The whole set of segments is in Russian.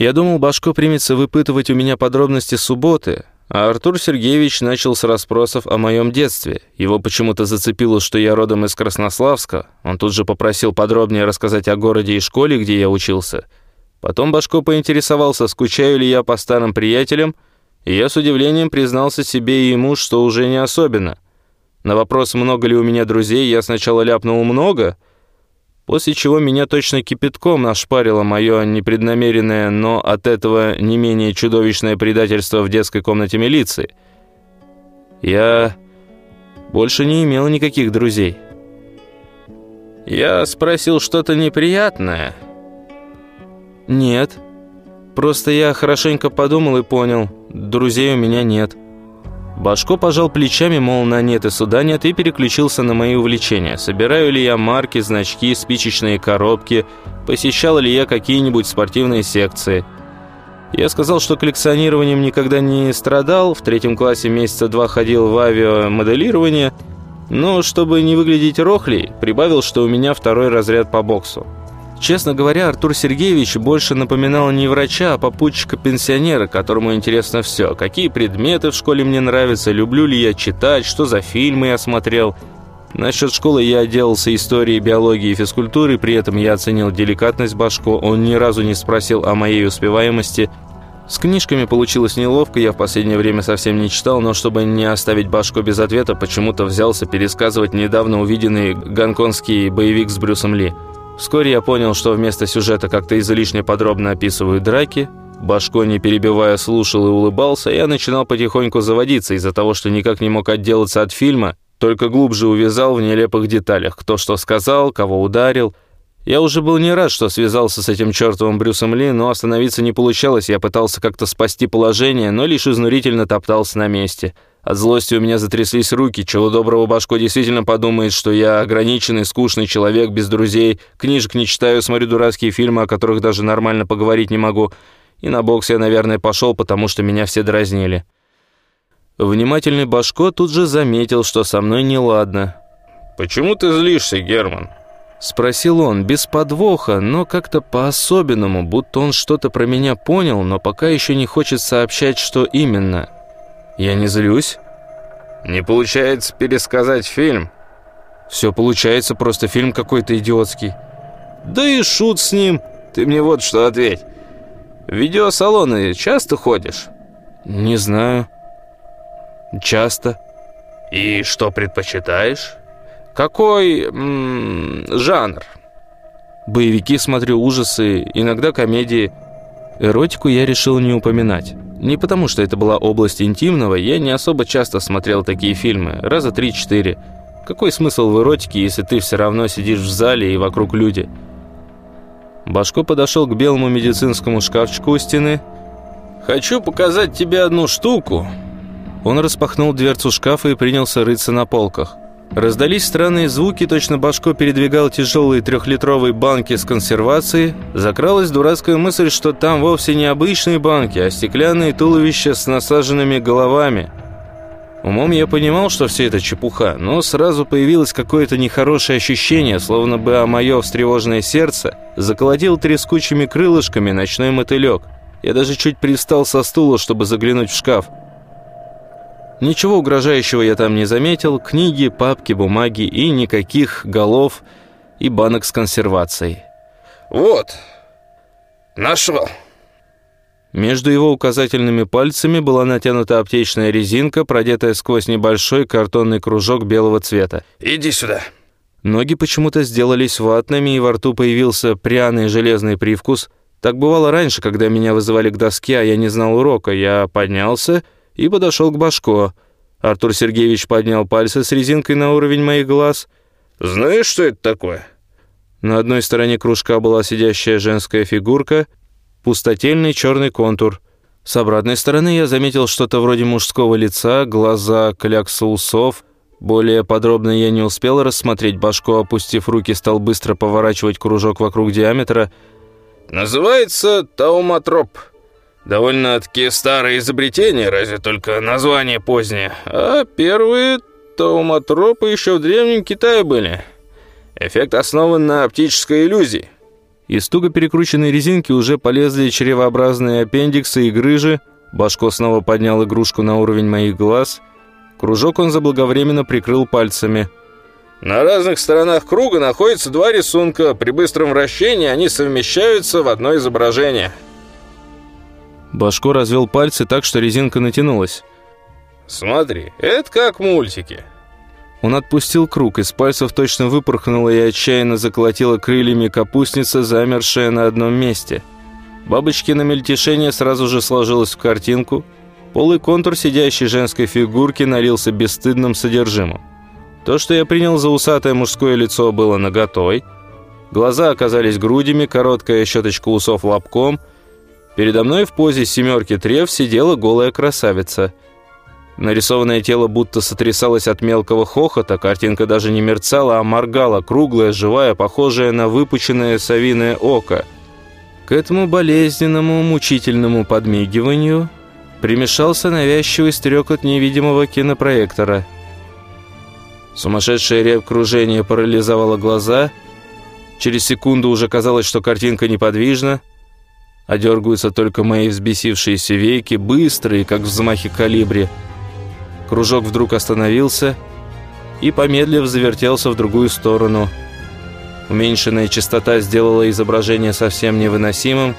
Я думал, Башко примется выпытывать у меня подробности субботы, а Артур Сергеевич начал с расспросов о моем детстве. Его почему-то зацепило, что я родом из Краснославска. Он тут же попросил подробнее рассказать о городе и школе, где я учился. Потом Башко поинтересовался, скучаю ли я по старым приятелям, и я с удивлением признался себе и ему, что уже не особенно. На вопрос, много ли у меня друзей, я сначала ляпнул «много», после чего меня точно кипятком нашпарило мое непреднамеренное, но от этого не менее чудовищное предательство в детской комнате милиции. Я больше не имел никаких друзей. Я спросил что-то неприятное. Нет, просто я хорошенько подумал и понял, друзей у меня нет. Башко пожал плечами, мол, на нет и суда нет, и переключился на мои увлечения. Собираю ли я марки, значки, спичечные коробки, посещал ли я какие-нибудь спортивные секции. Я сказал, что коллекционированием никогда не страдал, в третьем классе месяца два ходил в авиамоделирование, но чтобы не выглядеть рохлей, прибавил, что у меня второй разряд по боксу. Честно говоря, Артур Сергеевич больше напоминал не врача, а попутчика-пенсионера, которому интересно все. Какие предметы в школе мне нравятся, люблю ли я читать, что за фильмы я смотрел. Насчет школы я отделался историей, биологией и физкультурой, при этом я оценил деликатность Башко, он ни разу не спросил о моей успеваемости. С книжками получилось неловко, я в последнее время совсем не читал, но чтобы не оставить Башко без ответа, почему-то взялся пересказывать недавно увиденный гонконгский боевик с Брюсом Ли. Вскоре я понял, что вместо сюжета как-то излишне подробно описывают драки. Башко, не перебивая, слушал и улыбался, я начинал потихоньку заводиться из-за того, что никак не мог отделаться от фильма, только глубже увязал в нелепых деталях, кто что сказал, кого ударил. Я уже был не рад, что связался с этим чертовым Брюсом Ли, но остановиться не получалось, я пытался как-то спасти положение, но лишь изнурительно топтался на месте – от злости у меня затряслись руки. Чего доброго Башко действительно подумает, что я ограниченный, скучный человек, без друзей, книжек не читаю, смотрю дурацкие фильмы, о которых даже нормально поговорить не могу. И на бокс я, наверное, пошел, потому что меня все дразнили. Внимательный Башко тут же заметил, что со мной неладно. «Почему ты злишься, Герман?» Спросил он, без подвоха, но как-то по-особенному, будто он что-то про меня понял, но пока еще не хочет сообщать, что именно. Я не злюсь. Не получается пересказать фильм. Все получается, просто фильм какой-то идиотский. Да и шут с ним. Ты мне вот что ответь. В видеосалоны часто ходишь? Не знаю. Часто. И что предпочитаешь? Какой м -м, жанр? Боевики смотрю, ужасы, иногда комедии. Эротику я решил не упоминать. Не потому, что это была область интимного, я не особо часто смотрел такие фильмы, раза три-четыре. Какой смысл в эротике, если ты все равно сидишь в зале и вокруг люди? Башко подошел к белому медицинскому шкафчику у стены. «Хочу показать тебе одну штуку». Он распахнул дверцу шкафа и принялся рыться на полках. Раздались странные звуки, точно Башко передвигал тяжелые трехлитровые банки с консервацией. Закралась дурацкая мысль, что там вовсе не обычные банки, а стеклянные туловища с насаженными головами. Умом я понимал, что все это чепуха, но сразу появилось какое-то нехорошее ощущение, словно бы о мое встревоженное сердце заколотил трескучими крылышками ночной мотылек. Я даже чуть пристал со стула, чтобы заглянуть в шкаф. Ничего угрожающего я там не заметил, книги, папки, бумаги и никаких голов и банок с консервацией. «Вот, нашел». Между его указательными пальцами была натянута аптечная резинка, продетая сквозь небольшой картонный кружок белого цвета. «Иди сюда». Ноги почему-то сделались ватными, и во рту появился пряный железный привкус. Так бывало раньше, когда меня вызывали к доске, а я не знал урока. Я поднялся и подошел к Башко. Артур Сергеевич поднял пальцы с резинкой на уровень моих глаз. «Знаешь, что это такое?» На одной стороне кружка была сидящая женская фигурка, пустотельный черный контур. С обратной стороны я заметил что-то вроде мужского лица, глаза, клякса усов. Более подробно я не успел рассмотреть. Башко, опустив руки, стал быстро поворачивать кружок вокруг диаметра. «Называется тауматроп», Довольно-таки старое изобретение, разве только название позднее. А первые тауматропы еще в Древнем Китае были. Эффект основан на оптической иллюзии. Из туго перекрученной резинки уже полезли чревообразные аппендиксы и грыжи. Башко снова поднял игрушку на уровень моих глаз. Кружок он заблаговременно прикрыл пальцами. На разных сторонах круга находятся два рисунка. При быстром вращении они совмещаются в одно изображение. Башко развел пальцы так, что резинка натянулась. «Смотри, это как мультики». Он отпустил круг, из пальцев точно выпорхнула и отчаянно заколотила крыльями капустница, замершая на одном месте. Бабочкино мельтешение сразу же сложилось в картинку. Полый контур сидящей женской фигурки налился бесстыдным содержимым. То, что я принял за усатое мужское лицо, было наготой. Глаза оказались грудями, короткая щеточка усов лобком. Передо мной в позе семерки трев сидела голая красавица – Нарисованное тело будто сотрясалось от мелкого хохота, картинка даже не мерцала, а моргала, круглая, живая, похожая на выпученное совиное око. К этому болезненному, мучительному подмигиванию примешался навязчивый стрекот невидимого кинопроектора. Сумасшедшее рекружение парализовало глаза. Через секунду уже казалось, что картинка неподвижна, а дергаются только мои взбесившиеся веки, быстрые, как взмахи калибри, Кружок вдруг остановился и, помедлив, завертелся в другую сторону. Уменьшенная частота сделала изображение совсем невыносимым.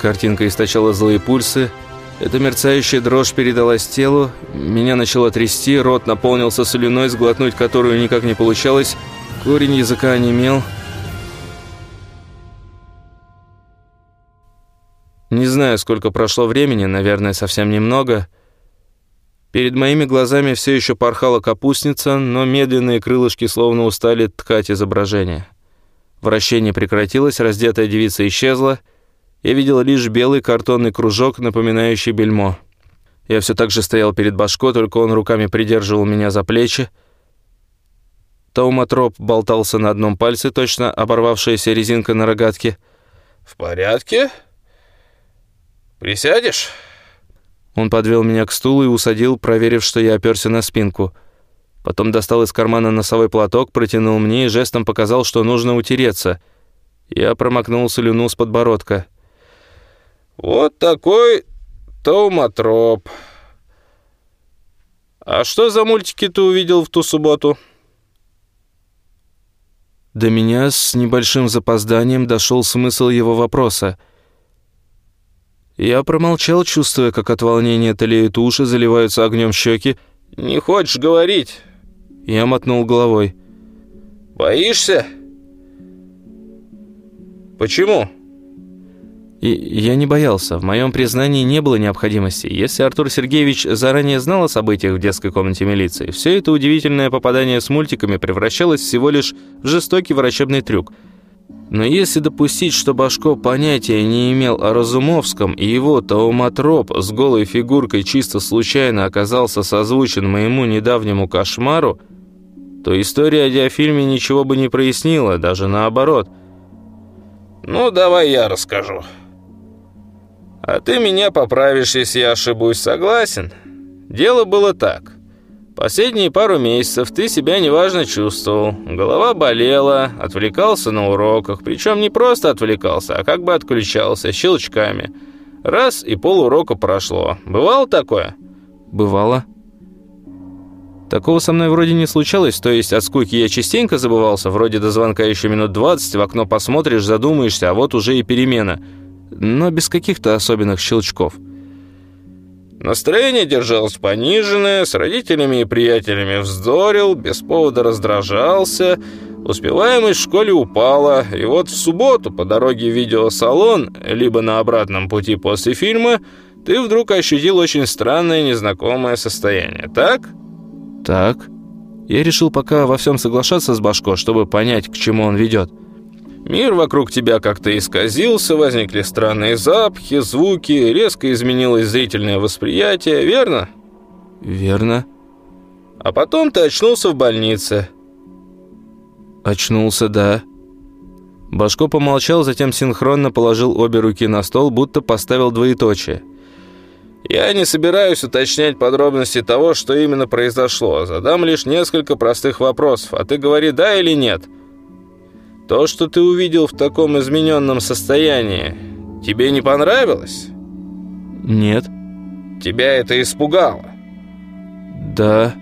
Картинка источала злые пульсы. Эта мерцающая дрожь передалась телу. Меня начало трясти, рот наполнился слюной, сглотнуть которую никак не получалось. Корень языка онемел. Не знаю, сколько прошло времени, наверное, совсем немного. Перед моими глазами все еще порхала капустница, но медленные крылышки словно устали ткать изображение. Вращение прекратилось, раздетая девица исчезла. Я видел лишь белый картонный кружок, напоминающий бельмо. Я все так же стоял перед башко, только он руками придерживал меня за плечи. Тауматроп болтался на одном пальце, точно оборвавшаяся резинка на рогатке. «В порядке? Присядешь?» Он подвел меня к стулу и усадил, проверив, что я оперся на спинку. Потом достал из кармана носовой платок, протянул мне и жестом показал, что нужно утереться. Я промокнул слюну с подбородка. «Вот такой тауматроп. А что за мультики ты увидел в ту субботу?» До меня с небольшим запозданием дошел смысл его вопроса — я промолчал, чувствуя, как от волнения талеют уши, заливаются огнем щеки. «Не хочешь говорить?» Я мотнул головой. «Боишься?» «Почему?» И я не боялся. В моем признании не было необходимости. Если Артур Сергеевич заранее знал о событиях в детской комнате милиции, все это удивительное попадание с мультиками превращалось всего лишь в жестокий врачебный трюк – но если допустить, что Башко понятия не имел о Разумовском, и его тауматроп с голой фигуркой чисто случайно оказался созвучен моему недавнему кошмару, то история о диафильме ничего бы не прояснила, даже наоборот. «Ну, давай я расскажу. А ты меня поправишь, если я ошибусь, согласен? Дело было так». Последние пару месяцев ты себя неважно чувствовал. Голова болела, отвлекался на уроках. Причем не просто отвлекался, а как бы отключался, щелчками. Раз, и полурока прошло. Бывало такое? Бывало. Такого со мной вроде не случалось, то есть от скуки я частенько забывался, вроде до звонка еще минут 20, в окно посмотришь, задумаешься, а вот уже и перемена. Но без каких-то особенных щелчков. Настроение держалось пониженное, с родителями и приятелями вздорил, без повода раздражался, успеваемость в школе упала, и вот в субботу по дороге в видеосалон, либо на обратном пути после фильма, ты вдруг ощутил очень странное незнакомое состояние, так? Так. Я решил пока во всем соглашаться с Башко, чтобы понять, к чему он ведет. Мир вокруг тебя как-то исказился, возникли странные запахи, звуки, резко изменилось зрительное восприятие, верно? Верно. А потом ты очнулся в больнице. Очнулся, да. Башко помолчал, затем синхронно положил обе руки на стол, будто поставил двоеточие. Я не собираюсь уточнять подробности того, что именно произошло. Задам лишь несколько простых вопросов, а ты говори «да» или «нет». То, что ты увидел в таком измененном состоянии, тебе не понравилось? Нет. Тебя это испугало? Да.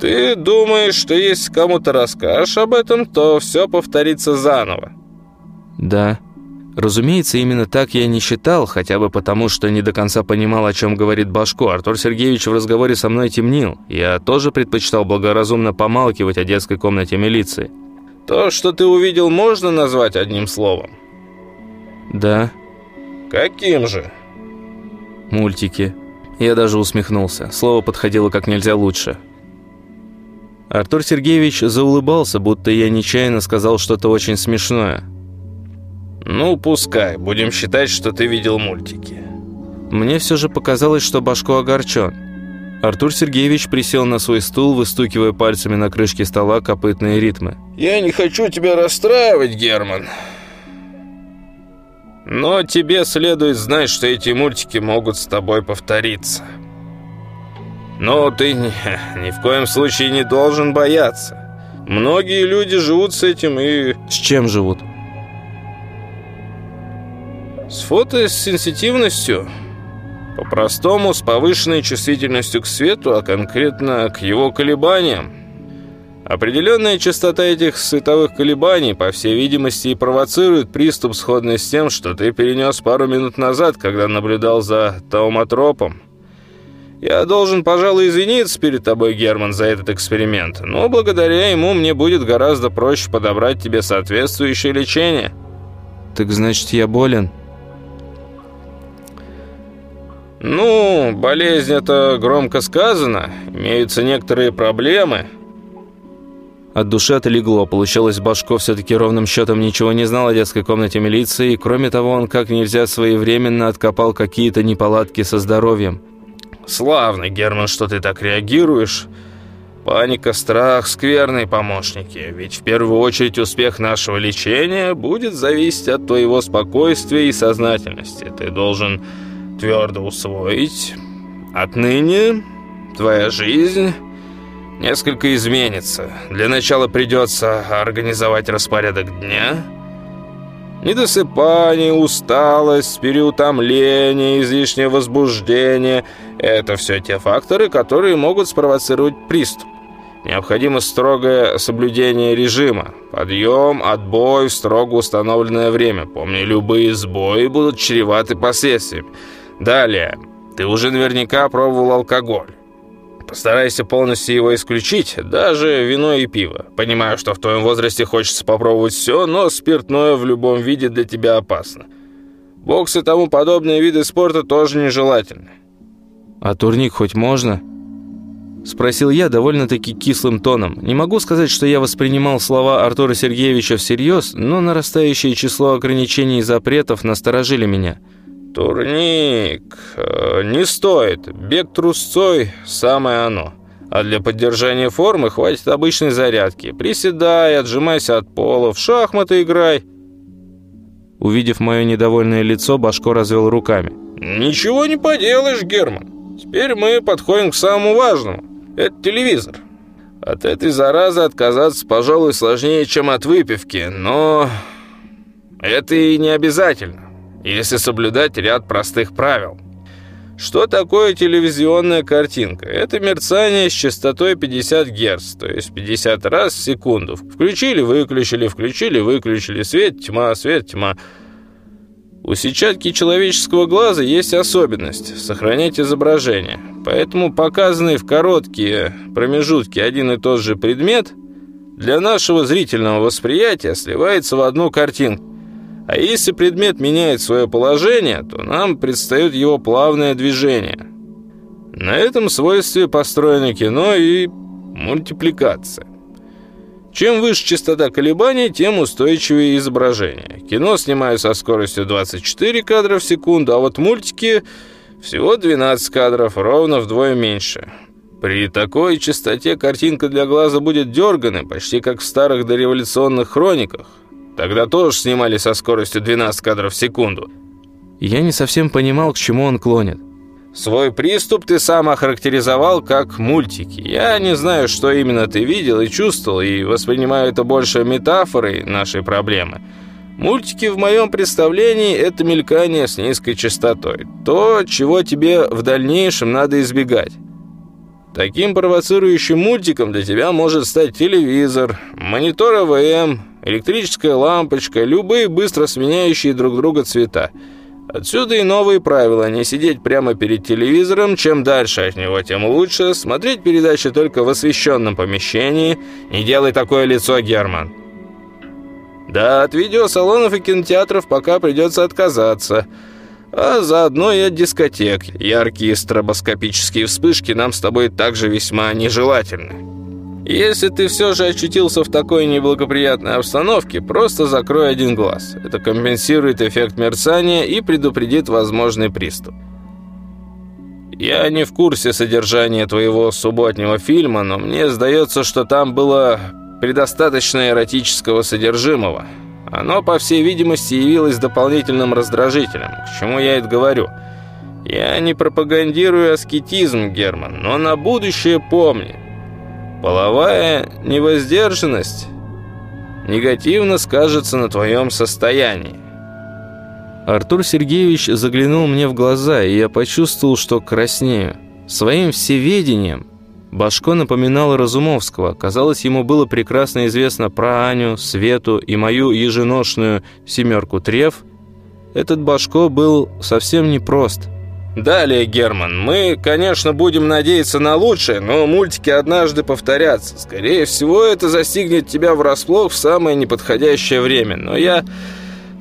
Ты думаешь, что если кому-то расскажешь об этом, то все повторится заново? Да. Разумеется, именно так я не считал, хотя бы потому, что не до конца понимал, о чем говорит Башко. Артур Сергеевич в разговоре со мной темнил. Я тоже предпочитал благоразумно помалкивать о детской комнате милиции. То, что ты увидел, можно назвать одним словом? Да. Каким же? Мультики. Я даже усмехнулся. Слово подходило как нельзя лучше. Артур Сергеевич заулыбался, будто я нечаянно сказал что-то очень смешное. «Ну, пускай. Будем считать, что ты видел мультики». Мне все же показалось, что Башко огорчен. Артур Сергеевич присел на свой стул, выстукивая пальцами на крышке стола копытные ритмы. «Я не хочу тебя расстраивать, Герман. Но тебе следует знать, что эти мультики могут с тобой повториться. Но ты ни, в коем случае не должен бояться. Многие люди живут с этим и... С чем живут? С фотосенситивностью. По-простому, с повышенной чувствительностью к свету, а конкретно к его колебаниям. Определенная частота этих световых колебаний, по всей видимости, и провоцирует приступ, сходный с тем, что ты перенес пару минут назад, когда наблюдал за тауматропом. Я должен, пожалуй, извиниться перед тобой, Герман, за этот эксперимент, но благодаря ему мне будет гораздо проще подобрать тебе соответствующее лечение. Так значит, я болен? Ну, болезнь это громко сказано, имеются некоторые проблемы. От души отлегло. Получалось, Башко все-таки ровным счетом ничего не знал о детской комнате милиции, и кроме того, он как нельзя своевременно откопал какие-то неполадки со здоровьем. Славно, Герман, что ты так реагируешь. Паника, страх – скверные помощники. Ведь в первую очередь успех нашего лечения будет зависеть от твоего спокойствия и сознательности. Ты должен твердо усвоить. Отныне твоя жизнь несколько изменится. Для начала придется организовать распорядок дня – Недосыпание, усталость, переутомление, излишнее возбуждение – это все те факторы, которые могут спровоцировать приступ. Необходимо строгое соблюдение режима. Подъем, отбой в строго установленное время. Помни, любые сбои будут чреваты последствиями. Далее. Ты уже наверняка пробовал алкоголь. Постарайся полностью его исключить, даже вино и пиво. Понимаю, что в твоем возрасте хочется попробовать все, но спиртное в любом виде для тебя опасно. Бокс и тому подобные виды спорта тоже нежелательны. «А турник хоть можно?» Спросил я довольно-таки кислым тоном. Не могу сказать, что я воспринимал слова Артура Сергеевича всерьез, но нарастающее число ограничений и запретов насторожили меня – «Турник... Э, не стоит. Бег трусцой – самое оно. А для поддержания формы хватит обычной зарядки. Приседай, отжимайся от пола, в шахматы играй». Увидев мое недовольное лицо, Башко развел руками. «Ничего не поделаешь, Герман. Теперь мы подходим к самому важному. Это телевизор. От этой заразы отказаться, пожалуй, сложнее, чем от выпивки, но это и не обязательно если соблюдать ряд простых правил. Что такое телевизионная картинка? Это мерцание с частотой 50 Гц, то есть 50 раз в секунду. Включили-выключили, включили-выключили, свет, тьма, свет, тьма. У сетчатки человеческого глаза есть особенность – сохранять изображение. Поэтому показанный в короткие промежутки один и тот же предмет для нашего зрительного восприятия сливается в одну картинку. А если предмет меняет свое положение, то нам предстает его плавное движение. На этом свойстве построено кино и мультипликация. Чем выше частота колебаний, тем устойчивее изображение. Кино снимаю со скоростью 24 кадра в секунду, а вот мультики всего 12 кадров, ровно вдвое меньше. При такой частоте картинка для глаза будет дерганой, почти как в старых дореволюционных хрониках. Тогда тоже снимали со скоростью 12 кадров в секунду. Я не совсем понимал, к чему он клонит. Свой приступ ты сам охарактеризовал как мультики. Я не знаю, что именно ты видел и чувствовал, и воспринимаю это больше метафорой нашей проблемы. Мультики в моем представлении – это мелькание с низкой частотой. То, чего тебе в дальнейшем надо избегать. Таким провоцирующим мультиком для тебя может стать телевизор, монитор АВМ, электрическая лампочка, любые быстро сменяющие друг друга цвета. Отсюда и новые правила – не сидеть прямо перед телевизором, чем дальше от него, тем лучше, смотреть передачи только в освещенном помещении. Не делай такое лицо, Герман. Да, от видеосалонов и кинотеатров пока придется отказаться. А заодно и от дискотек. Яркие стробоскопические вспышки нам с тобой также весьма нежелательны. Если ты все же очутился в такой неблагоприятной обстановке, просто закрой один глаз. Это компенсирует эффект мерцания и предупредит возможный приступ. Я не в курсе содержания твоего субботнего фильма, но мне сдается, что там было предостаточно эротического содержимого. Оно, по всей видимости, явилось дополнительным раздражителем. К чему я это говорю? Я не пропагандирую аскетизм, Герман, но на будущее помни – Половая невоздержанность негативно скажется на твоем состоянии. Артур Сергеевич заглянул мне в глаза, и я почувствовал, что краснею. Своим всеведением Башко напоминал Разумовского. Казалось, ему было прекрасно известно про Аню, Свету и мою еженошную «семерку трев». Этот Башко был совсем непрост – Далее, Герман, мы, конечно, будем надеяться на лучшее, но мультики однажды повторятся. Скорее всего, это застигнет тебя врасплох в самое неподходящее время. Но я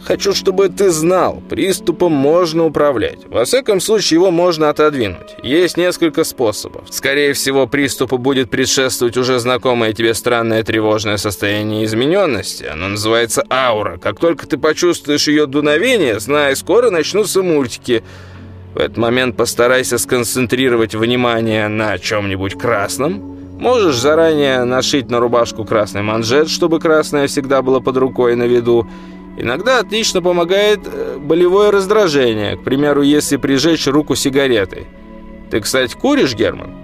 хочу, чтобы ты знал, приступом можно управлять. Во всяком случае, его можно отодвинуть. Есть несколько способов. Скорее всего, приступу будет предшествовать уже знакомое тебе странное тревожное состояние измененности. Оно называется аура. Как только ты почувствуешь ее дуновение, знай, скоро начнутся мультики – в этот момент постарайся сконцентрировать внимание на чем-нибудь красном. Можешь заранее нашить на рубашку красный манжет, чтобы красное всегда было под рукой на виду. Иногда отлично помогает э, болевое раздражение, к примеру, если прижечь руку сигаретой. Ты, кстати, куришь, Герман?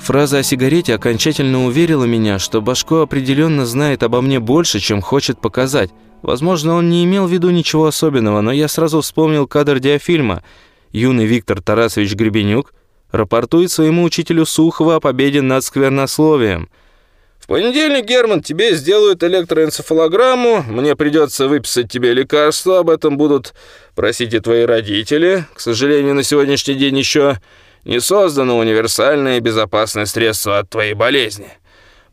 Фраза о сигарете окончательно уверила меня, что Башко определенно знает обо мне больше, чем хочет показать. Возможно, он не имел в виду ничего особенного, но я сразу вспомнил кадр диафильма – юный Виктор Тарасович Гребенюк рапортует своему учителю Сухова о победе над сквернословием. «В понедельник, Герман, тебе сделают электроэнцефалограмму, мне придется выписать тебе лекарство, об этом будут просить и твои родители. К сожалению, на сегодняшний день еще не создано универсальное и безопасное средство от твоей болезни».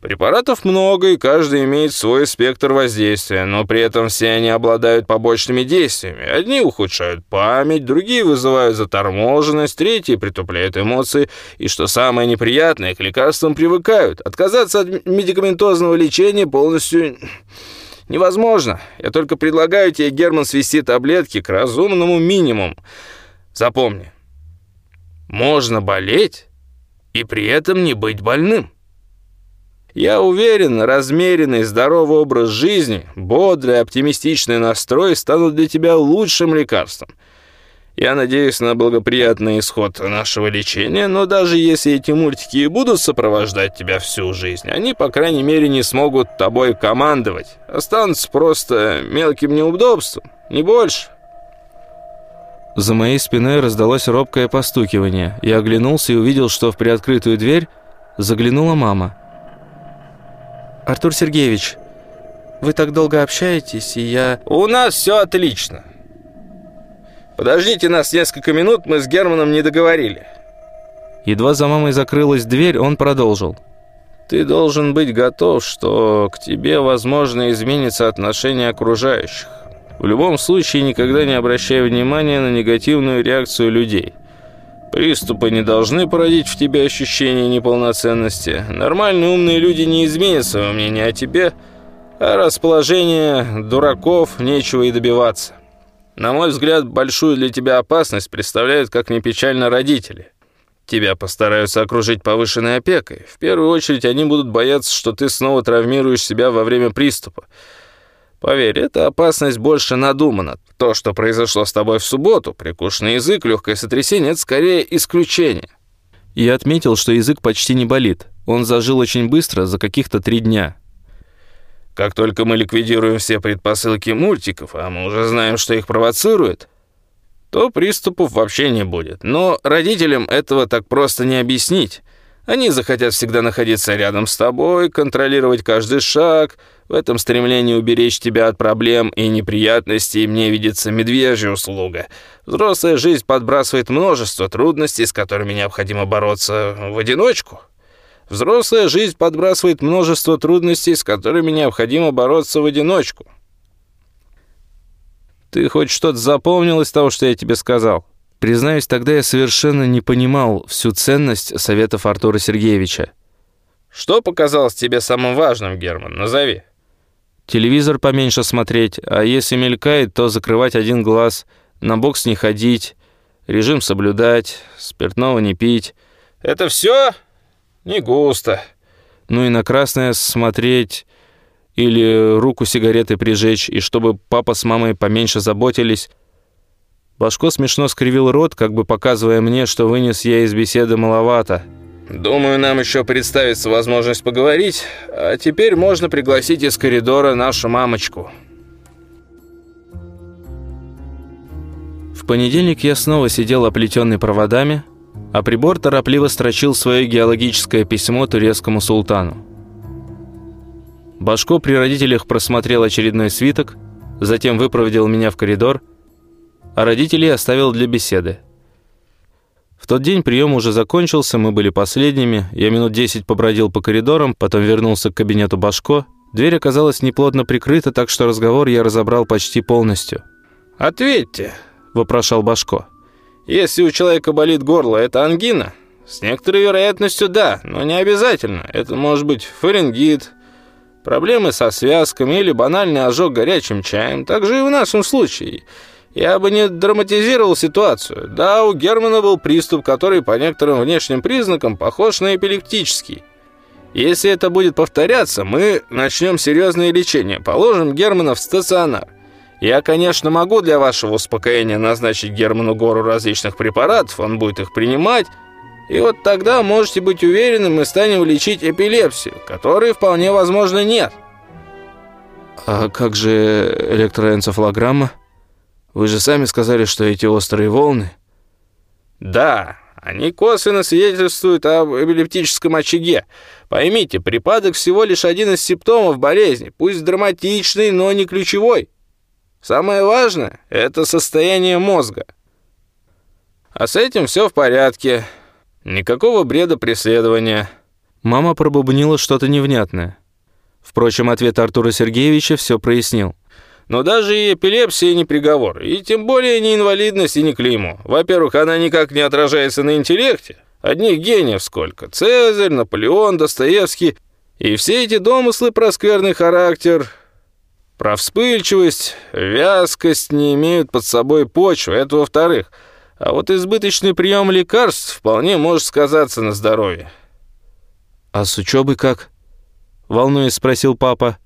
Препаратов много, и каждый имеет свой спектр воздействия, но при этом все они обладают побочными действиями. Одни ухудшают память, другие вызывают заторможенность, третьи притупляют эмоции, и, что самое неприятное, к лекарствам привыкают. Отказаться от медикаментозного лечения полностью невозможно. Я только предлагаю тебе, Герман, свести таблетки к разумному минимуму. Запомни, можно болеть и при этом не быть больным. Я уверен, размеренный, здоровый образ жизни, бодрый, оптимистичный настрой станут для тебя лучшим лекарством. Я надеюсь на благоприятный исход нашего лечения, но даже если эти мультики и будут сопровождать тебя всю жизнь, они, по крайней мере, не смогут тобой командовать. Останутся просто мелким неудобством, не больше. За моей спиной раздалось робкое постукивание. Я оглянулся и увидел, что в приоткрытую дверь заглянула мама. «Артур Сергеевич, вы так долго общаетесь, и я...» «У нас все отлично. Подождите нас несколько минут, мы с Германом не договорили». Едва за мамой закрылась дверь, он продолжил. «Ты должен быть готов, что к тебе, возможно, изменится отношение окружающих. В любом случае, никогда не обращай внимания на негативную реакцию людей». Приступы не должны породить в тебе ощущение неполноценности. Нормальные умные люди не изменят свое мнение о тебе, а расположение дураков нечего и добиваться. На мой взгляд, большую для тебя опасность представляют, как ни печально, родители. Тебя постараются окружить повышенной опекой. В первую очередь они будут бояться, что ты снова травмируешь себя во время приступа. Поверь, эта опасность больше надумана. То, что произошло с тобой в субботу, прикушенный язык, легкое сотрясение, это скорее исключение. Я отметил, что язык почти не болит. Он зажил очень быстро, за каких-то три дня. Как только мы ликвидируем все предпосылки мультиков, а мы уже знаем, что их провоцирует, то приступов вообще не будет. Но родителям этого так просто не объяснить. Они захотят всегда находиться рядом с тобой, контролировать каждый шаг. В этом стремлении уберечь тебя от проблем и неприятностей мне видится медвежья услуга. Взрослая жизнь подбрасывает множество трудностей, с которыми необходимо бороться в одиночку. Взрослая жизнь подбрасывает множество трудностей, с которыми необходимо бороться в одиночку. Ты хоть что-то запомнил из того, что я тебе сказал? Признаюсь, тогда я совершенно не понимал всю ценность советов Артура Сергеевича. «Что показалось тебе самым важным, Герман? Назови». «Телевизор поменьше смотреть, а если мелькает, то закрывать один глаз, на бокс не ходить, режим соблюдать, спиртного не пить». «Это все? Не густо». «Ну и на красное смотреть...» или руку сигаретой прижечь, и чтобы папа с мамой поменьше заботились, Башко смешно скривил рот, как бы показывая мне, что вынес я из беседы маловато. «Думаю, нам еще представится возможность поговорить, а теперь можно пригласить из коридора нашу мамочку». В понедельник я снова сидел оплетенный проводами, а прибор торопливо строчил свое геологическое письмо турецкому султану. Башко при родителях просмотрел очередной свиток, затем выпроводил меня в коридор – а родителей оставил для беседы. В тот день прием уже закончился, мы были последними. Я минут десять побродил по коридорам, потом вернулся к кабинету Башко. Дверь оказалась неплотно прикрыта, так что разговор я разобрал почти полностью. «Ответьте», — вопрошал Башко. «Если у человека болит горло, это ангина?» «С некоторой вероятностью да, но не обязательно. Это может быть фарингит, проблемы со связками или банальный ожог горячим чаем. Так же и в нашем случае». Я бы не драматизировал ситуацию. Да, у Германа был приступ, который по некоторым внешним признакам похож на эпилептический. Если это будет повторяться, мы начнем серьезное лечение. Положим Германа в стационар. Я, конечно, могу для вашего успокоения назначить Герману гору различных препаратов, он будет их принимать, и вот тогда можете быть уверены, мы станем лечить эпилепсию, которой вполне возможно нет. А как же электроэнцефалограмма? Вы же сами сказали, что эти острые волны...» «Да, они косвенно свидетельствуют об эпилептическом очаге. Поймите, припадок всего лишь один из симптомов болезни, пусть драматичный, но не ключевой. Самое важное — это состояние мозга. А с этим все в порядке. Никакого бреда преследования». Мама пробубнила что-то невнятное. Впрочем, ответ Артура Сергеевича все прояснил. Но даже и эпилепсия не приговор, и тем более не инвалидность и не клеймо. Во-первых, она никак не отражается на интеллекте. Одних гениев сколько. Цезарь, Наполеон, Достоевский. И все эти домыслы про скверный характер, про вспыльчивость, вязкость не имеют под собой почвы. Это во-вторых. А вот избыточный прием лекарств вполне может сказаться на здоровье. «А с учебой как?» — волнуясь спросил папа.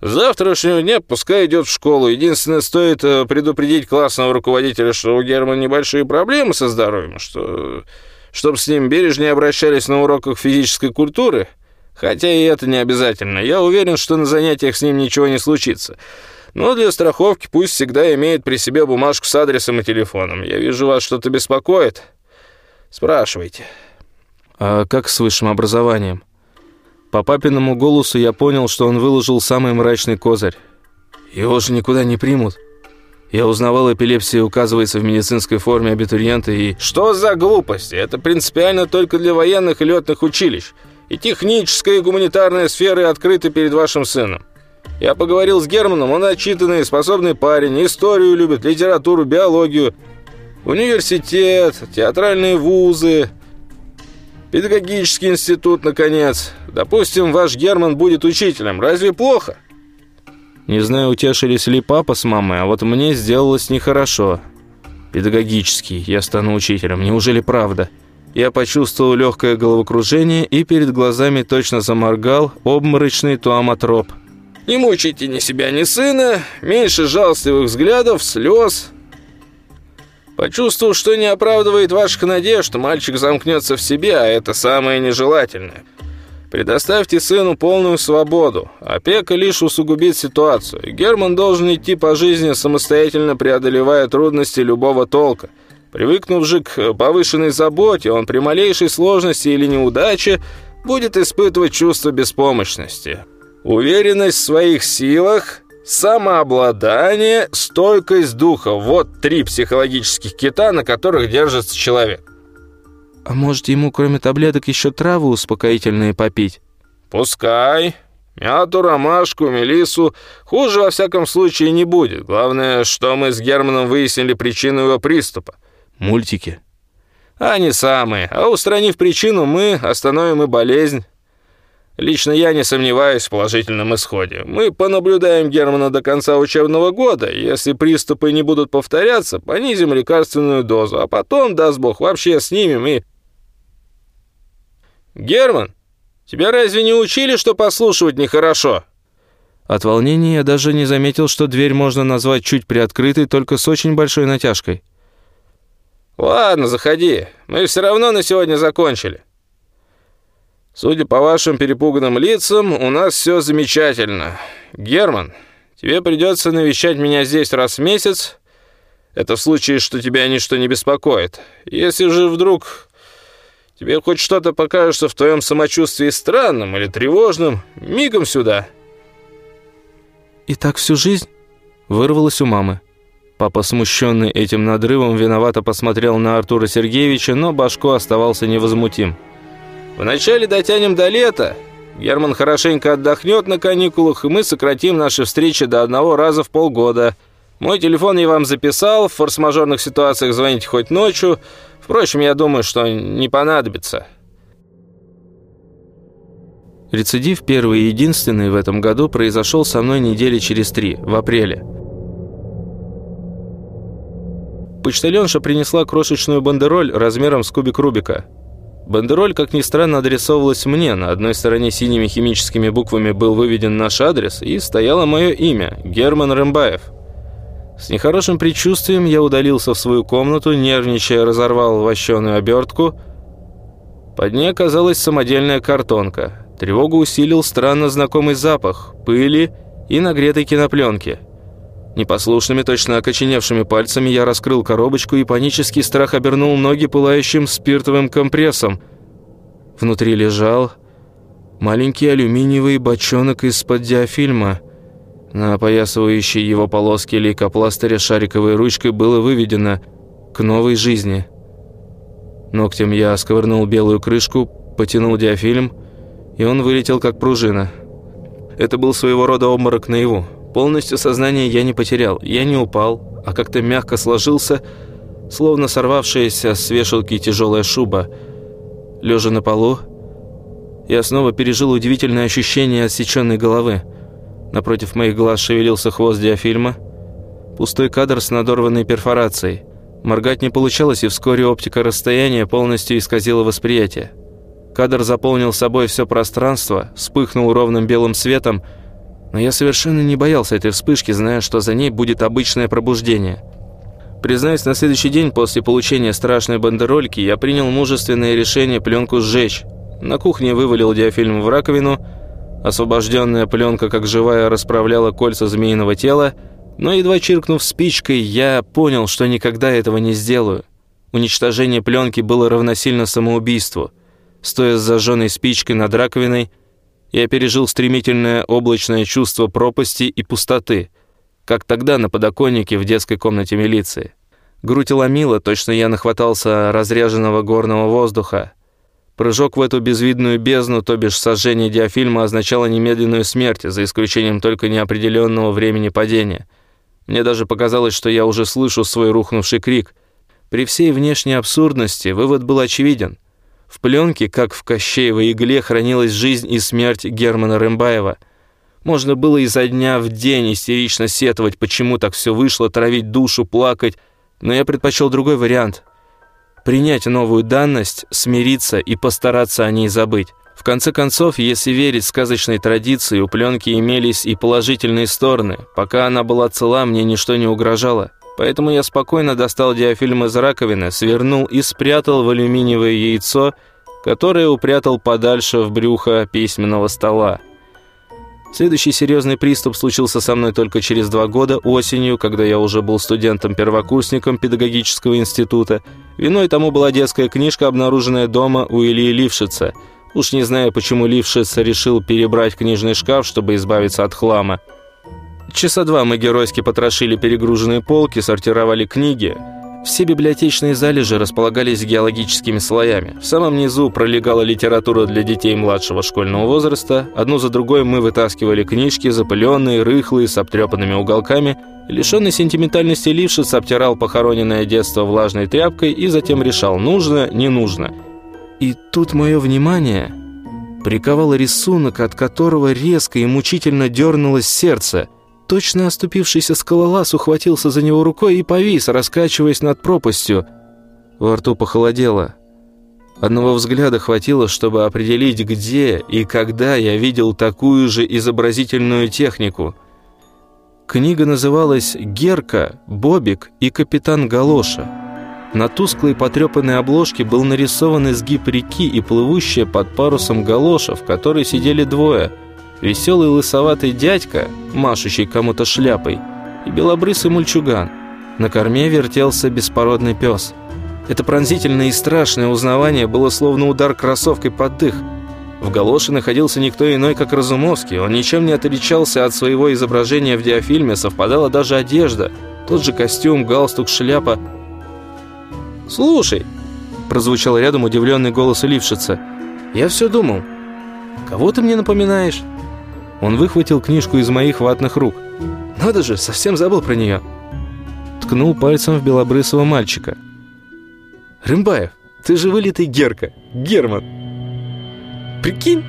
Завтрашнего дня пускай идет в школу. Единственное, стоит э, предупредить классного руководителя, что у Германа небольшие проблемы со здоровьем, что... чтобы с ним бережнее обращались на уроках физической культуры. Хотя и это не обязательно. Я уверен, что на занятиях с ним ничего не случится. Но для страховки пусть всегда имеет при себе бумажку с адресом и телефоном. Я вижу, вас что-то беспокоит. Спрашивайте. А как с высшим образованием? По папиному голосу я понял, что он выложил самый мрачный козырь. Его же никуда не примут. Я узнавал, эпилепсия указывается в медицинской форме абитуриента и... Что за глупости? Это принципиально только для военных и летных училищ. И техническая и гуманитарная сферы открыты перед вашим сыном. Я поговорил с Германом, он отчитанный, способный парень, историю любит, литературу, биологию, университет, театральные вузы, Педагогический институт, наконец. Допустим, ваш Герман будет учителем. Разве плохо? Не знаю, утешились ли папа с мамой, а вот мне сделалось нехорошо. Педагогический, я стану учителем. Неужели правда? Я почувствовал легкое головокружение и перед глазами точно заморгал обморочный туаматроп. Не мучайте ни себя, ни сына, меньше жалостливых взглядов, слез. Почувствовав, что не оправдывает ваших надежд, мальчик замкнется в себе, а это самое нежелательное. Предоставьте сыну полную свободу. Опека лишь усугубит ситуацию. Герман должен идти по жизни, самостоятельно преодолевая трудности любого толка. Привыкнув же к повышенной заботе, он при малейшей сложности или неудаче будет испытывать чувство беспомощности. Уверенность в своих силах, самообладание, стойкость духа – вот три психологических кита, на которых держится человек. А может, ему кроме таблеток еще травы успокоительные попить? Пускай. Мяту, ромашку, мелису. Хуже, во всяком случае, не будет. Главное, что мы с Германом выяснили причину его приступа. Мультики. Они самые. А устранив причину, мы остановим и болезнь. Лично я не сомневаюсь в положительном исходе. Мы понаблюдаем Германа до конца учебного года. Если приступы не будут повторяться, понизим лекарственную дозу, а потом, даст бог, вообще снимем и «Герман, тебя разве не учили, что послушивать нехорошо?» От волнения я даже не заметил, что дверь можно назвать чуть приоткрытой, только с очень большой натяжкой. «Ладно, заходи. Мы все равно на сегодня закончили. Судя по вашим перепуганным лицам, у нас все замечательно. Герман, тебе придется навещать меня здесь раз в месяц. Это в случае, что тебя ничто не беспокоит. Если же вдруг Тебе хоть что-то покажется в твоем самочувствии странным или тревожным, мигом сюда». «И так всю жизнь?» Вырвалось у мамы. Папа, смущенный этим надрывом, виновато посмотрел на Артура Сергеевича, но Башко оставался невозмутим. «Вначале дотянем до лета. Герман хорошенько отдохнет на каникулах, и мы сократим наши встречи до одного раза в полгода. Мой телефон я вам записал, в форс-мажорных ситуациях звоните хоть ночью». Впрочем, я думаю, что не понадобится. Рецидив первый и единственный в этом году произошел со мной недели через три, в апреле. Почтальонша принесла крошечную бандероль размером с кубик Рубика. Бандероль, как ни странно, адресовывалась мне. На одной стороне синими химическими буквами был выведен наш адрес и стояло мое имя – Герман Рымбаев. С нехорошим предчувствием я удалился в свою комнату, нервничая разорвал вощеную обертку. Под ней оказалась самодельная картонка. Тревогу усилил странно знакомый запах, пыли и нагретой кинопленки. Непослушными, точно окоченевшими пальцами я раскрыл коробочку и панический страх обернул ноги пылающим спиртовым компрессом. Внутри лежал маленький алюминиевый бочонок из-под диафильма – на опоясывающей его полоске лейкопластыря шариковой ручкой было выведено «К новой жизни». Ногтем я сковырнул белую крышку, потянул диафильм, и он вылетел как пружина. Это был своего рода обморок наяву. Полностью сознание я не потерял, я не упал, а как-то мягко сложился, словно сорвавшаяся с вешалки тяжелая шуба. Лежа на полу, я снова пережил удивительное ощущение отсеченной головы. Напротив моих глаз шевелился хвост диафильма. Пустой кадр с надорванной перфорацией. Моргать не получалось, и вскоре оптика расстояния полностью исказила восприятие. Кадр заполнил собой все пространство, вспыхнул ровным белым светом, но я совершенно не боялся этой вспышки, зная, что за ней будет обычное пробуждение. Признаюсь, на следующий день после получения страшной бандерольки я принял мужественное решение пленку сжечь. На кухне вывалил диафильм в раковину – Освобожденная пленка, как живая, расправляла кольца змеиного тела, но едва чиркнув спичкой, я понял, что никогда этого не сделаю. Уничтожение пленки было равносильно самоубийству. Стоя с зажженной спичкой над раковиной, я пережил стремительное облачное чувство пропасти и пустоты, как тогда на подоконнике в детской комнате милиции. Грудь ломила, точно я нахватался разряженного горного воздуха. Прыжок в эту безвидную бездну, то бишь сожжение диафильма, означало немедленную смерть, за исключением только неопределенного времени падения. Мне даже показалось, что я уже слышу свой рухнувший крик. При всей внешней абсурдности вывод был очевиден. В пленке, как в Кощеевой игле, хранилась жизнь и смерть Германа Рымбаева. Можно было изо дня в день истерично сетовать, почему так все вышло, травить душу, плакать, но я предпочел другой вариант — принять новую данность, смириться и постараться о ней забыть. В конце концов, если верить сказочной традиции, у пленки имелись и положительные стороны. Пока она была цела, мне ничто не угрожало. Поэтому я спокойно достал диафильм из раковины, свернул и спрятал в алюминиевое яйцо, которое упрятал подальше в брюхо письменного стола. Следующий серьезный приступ случился со мной только через два года, осенью, когда я уже был студентом-первокурсником педагогического института. Виной тому была детская книжка, обнаруженная дома у Ильи Лившица. Уж не знаю, почему Лившиц решил перебрать книжный шкаф, чтобы избавиться от хлама. Часа два мы геройски потрошили перегруженные полки, сортировали книги – все библиотечные залежи располагались геологическими слоями. В самом низу пролегала литература для детей младшего школьного возраста. Одну за другой мы вытаскивали книжки, запыленные, рыхлые, с обтрепанными уголками. Лишенный сентиментальности Лившиц обтирал похороненное детство влажной тряпкой и затем решал, нужно, не нужно. И тут мое внимание приковало рисунок, от которого резко и мучительно дернулось сердце – Точно оступившийся скалолаз ухватился за него рукой и повис, раскачиваясь над пропастью. Во рту похолодело. Одного взгляда хватило, чтобы определить, где и когда я видел такую же изобразительную технику. Книга называлась «Герка, Бобик и капитан Галоша». На тусклой потрепанной обложке был нарисован изгиб реки и плывущая под парусом галоша, в которой сидели двое – Веселый лысоватый дядька, машущий кому-то шляпой, и белобрысый мульчуган. На корме вертелся беспородный пес. Это пронзительное и страшное узнавание было словно удар кроссовкой под дых. В галоше находился никто иной, как Разумовский. Он ничем не отличался от своего изображения в диафильме, совпадала даже одежда. Тот же костюм, галстук, шляпа. «Слушай!» – прозвучал рядом удивленный голос Лившица. «Я все думал. Кого ты мне напоминаешь?» Он выхватил книжку из моих ватных рук. «Надо же, совсем забыл про нее!» Ткнул пальцем в белобрысого мальчика. «Рымбаев, ты же вылитый Герка, Герман!» «Прикинь,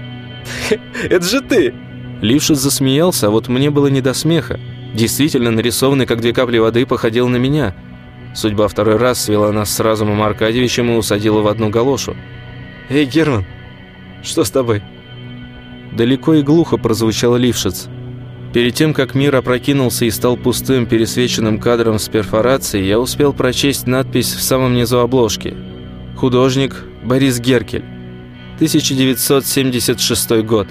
это же ты!» Лившиц засмеялся, а вот мне было не до смеха. Действительно, нарисованный, как две капли воды, походил на меня. Судьба второй раз свела нас с Разумом Аркадьевичем и усадила в одну галошу. «Эй, Герман, что с тобой?» Далеко и глухо прозвучал Лившиц. Перед тем, как мир опрокинулся и стал пустым пересвеченным кадром с перфорацией, я успел прочесть надпись в самом низу обложки. Художник Борис Геркель. 1976 год.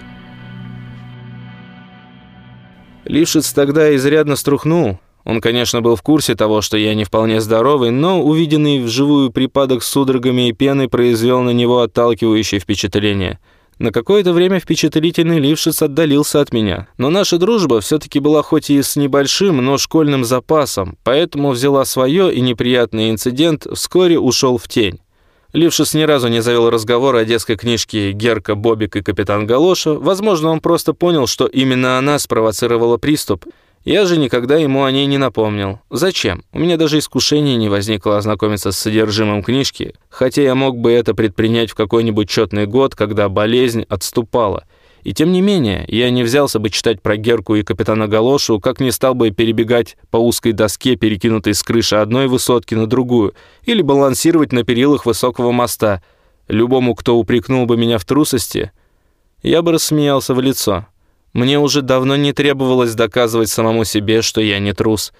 Лившиц тогда изрядно струхнул. Он, конечно, был в курсе того, что я не вполне здоровый, но увиденный вживую припадок с судорогами и пеной произвел на него отталкивающее впечатление – на какое-то время впечатлительный Лившиц отдалился от меня, но наша дружба все-таки была хоть и с небольшим, но школьным запасом, поэтому взяла свое, и неприятный инцидент вскоре ушел в тень. Лившиц ни разу не завел разговор о детской книжке «Герка, Бобик и капитан Галоша». Возможно, он просто понял, что именно она спровоцировала приступ – я же никогда ему о ней не напомнил. Зачем? У меня даже искушения не возникло ознакомиться с содержимым книжки, хотя я мог бы это предпринять в какой-нибудь четный год, когда болезнь отступала. И тем не менее, я не взялся бы читать про Герку и капитана Галошу, как не стал бы перебегать по узкой доске, перекинутой с крыши одной высотки на другую, или балансировать на перилах высокого моста. Любому, кто упрекнул бы меня в трусости, я бы рассмеялся в лицо. Мне уже давно не требовалось доказывать самому себе, что я не трус.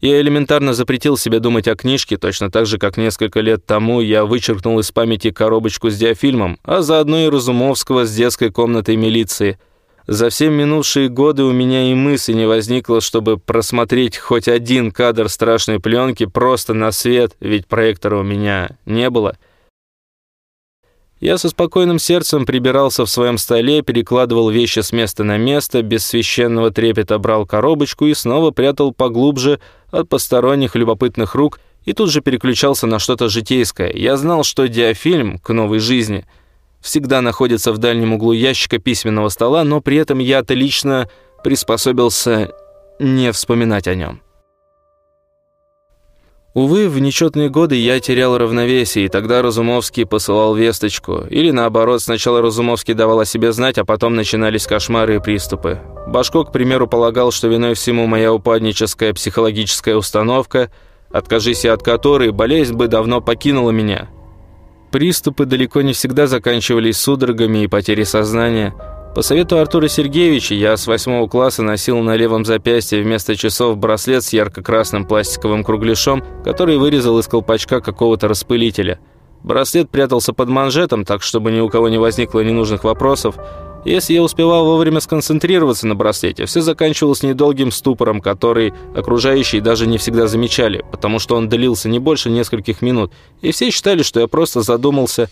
Я элементарно запретил себе думать о книжке, точно так же, как несколько лет тому я вычеркнул из памяти коробочку с диафильмом, а заодно и Разумовского с детской комнатой милиции. За все минувшие годы у меня и мысли не возникло, чтобы просмотреть хоть один кадр страшной пленки просто на свет, ведь проектора у меня не было. Я со спокойным сердцем прибирался в своем столе, перекладывал вещи с места на место, без священного трепета брал коробочку и снова прятал поглубже от посторонних любопытных рук и тут же переключался на что-то житейское. Я знал, что диафильм к новой жизни всегда находится в дальнем углу ящика письменного стола, но при этом я-то лично приспособился не вспоминать о нем. Увы, в нечетные годы я терял равновесие, и тогда Разумовский посылал весточку. Или наоборот, сначала Разумовский давал о себе знать, а потом начинались кошмары и приступы. Башко, к примеру, полагал, что виной всему моя упадническая психологическая установка, откажись я от которой, болезнь бы давно покинула меня. приступы далеко не всегда заканчивались судорогами и потерей сознания. По совету Артура Сергеевича я с восьмого класса носил на левом запястье вместо часов браслет с ярко-красным пластиковым кругляшом, который вырезал из колпачка какого-то распылителя. Браслет прятался под манжетом, так чтобы ни у кого не возникло ненужных вопросов, если я успевал вовремя сконцентрироваться на браслете, все заканчивалось недолгим ступором, который окружающие даже не всегда замечали, потому что он длился не больше нескольких минут, и все считали, что я просто задумался.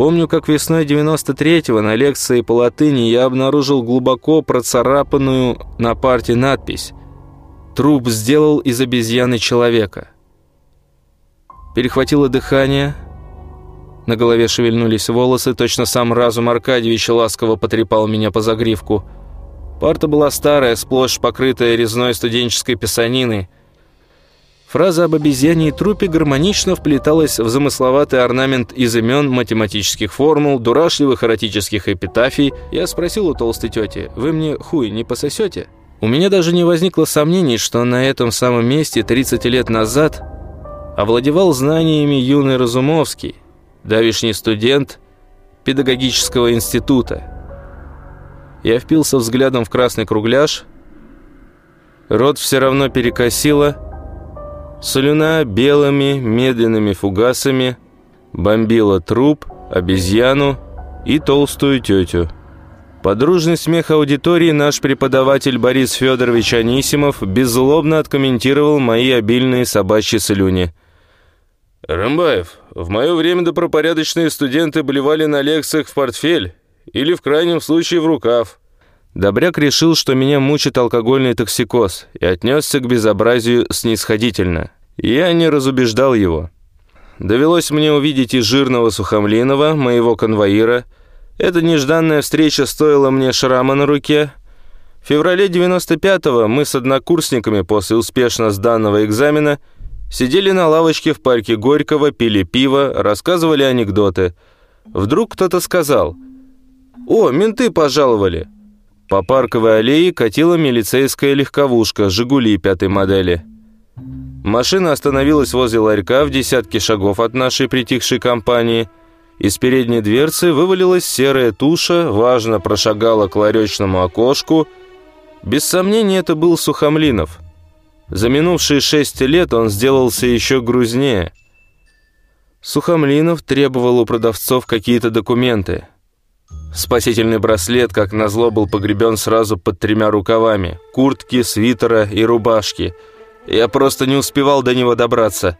Помню, как весной 93-го на лекции по латыни я обнаружил глубоко процарапанную на парте надпись «Труп сделал из обезьяны человека». Перехватило дыхание – на голове шевельнулись волосы, точно сам разум Аркадьевича ласково потрепал меня по загривку. Парта была старая, сплошь покрытая резной студенческой писаниной. Фраза об обезьяне и трупе гармонично вплеталась в замысловатый орнамент из имен, математических формул, дурашливых эротических эпитафий. Я спросил у толстой тети, «Вы мне хуй не пососете?» У меня даже не возникло сомнений, что на этом самом месте 30 лет назад овладевал знаниями юный Разумовский – давишний студент педагогического института. Я впился взглядом в красный кругляш, рот все равно перекосило, слюна белыми медленными фугасами бомбила труп, обезьяну и толстую тетю. Подружный смех аудитории наш преподаватель Борис Федорович Анисимов беззлобно откомментировал мои обильные собачьи слюни – «Рымбаев, в мое время добропорядочные студенты блевали на лекциях в портфель или, в крайнем случае, в рукав». Добряк решил, что меня мучит алкогольный токсикоз, и отнесся к безобразию снисходительно. Я не разубеждал его. Довелось мне увидеть и жирного Сухомлинова, моего конвоира. Эта нежданная встреча стоила мне шрама на руке. В феврале 95-го мы с однокурсниками после успешно сданного экзамена – Сидели на лавочке в парке Горького, пили пиво, рассказывали анекдоты. Вдруг кто-то сказал «О, менты пожаловали!» По парковой аллее катила милицейская легковушка «Жигули» пятой модели. Машина остановилась возле ларька в десятке шагов от нашей притихшей компании. Из передней дверцы вывалилась серая туша, важно прошагала к ларечному окошку. Без сомнения, это был Сухомлинов – за минувшие шесть лет он сделался еще грузнее. Сухомлинов требовал у продавцов какие-то документы. Спасительный браслет, как назло, был погребен сразу под тремя рукавами. Куртки, свитера и рубашки. Я просто не успевал до него добраться.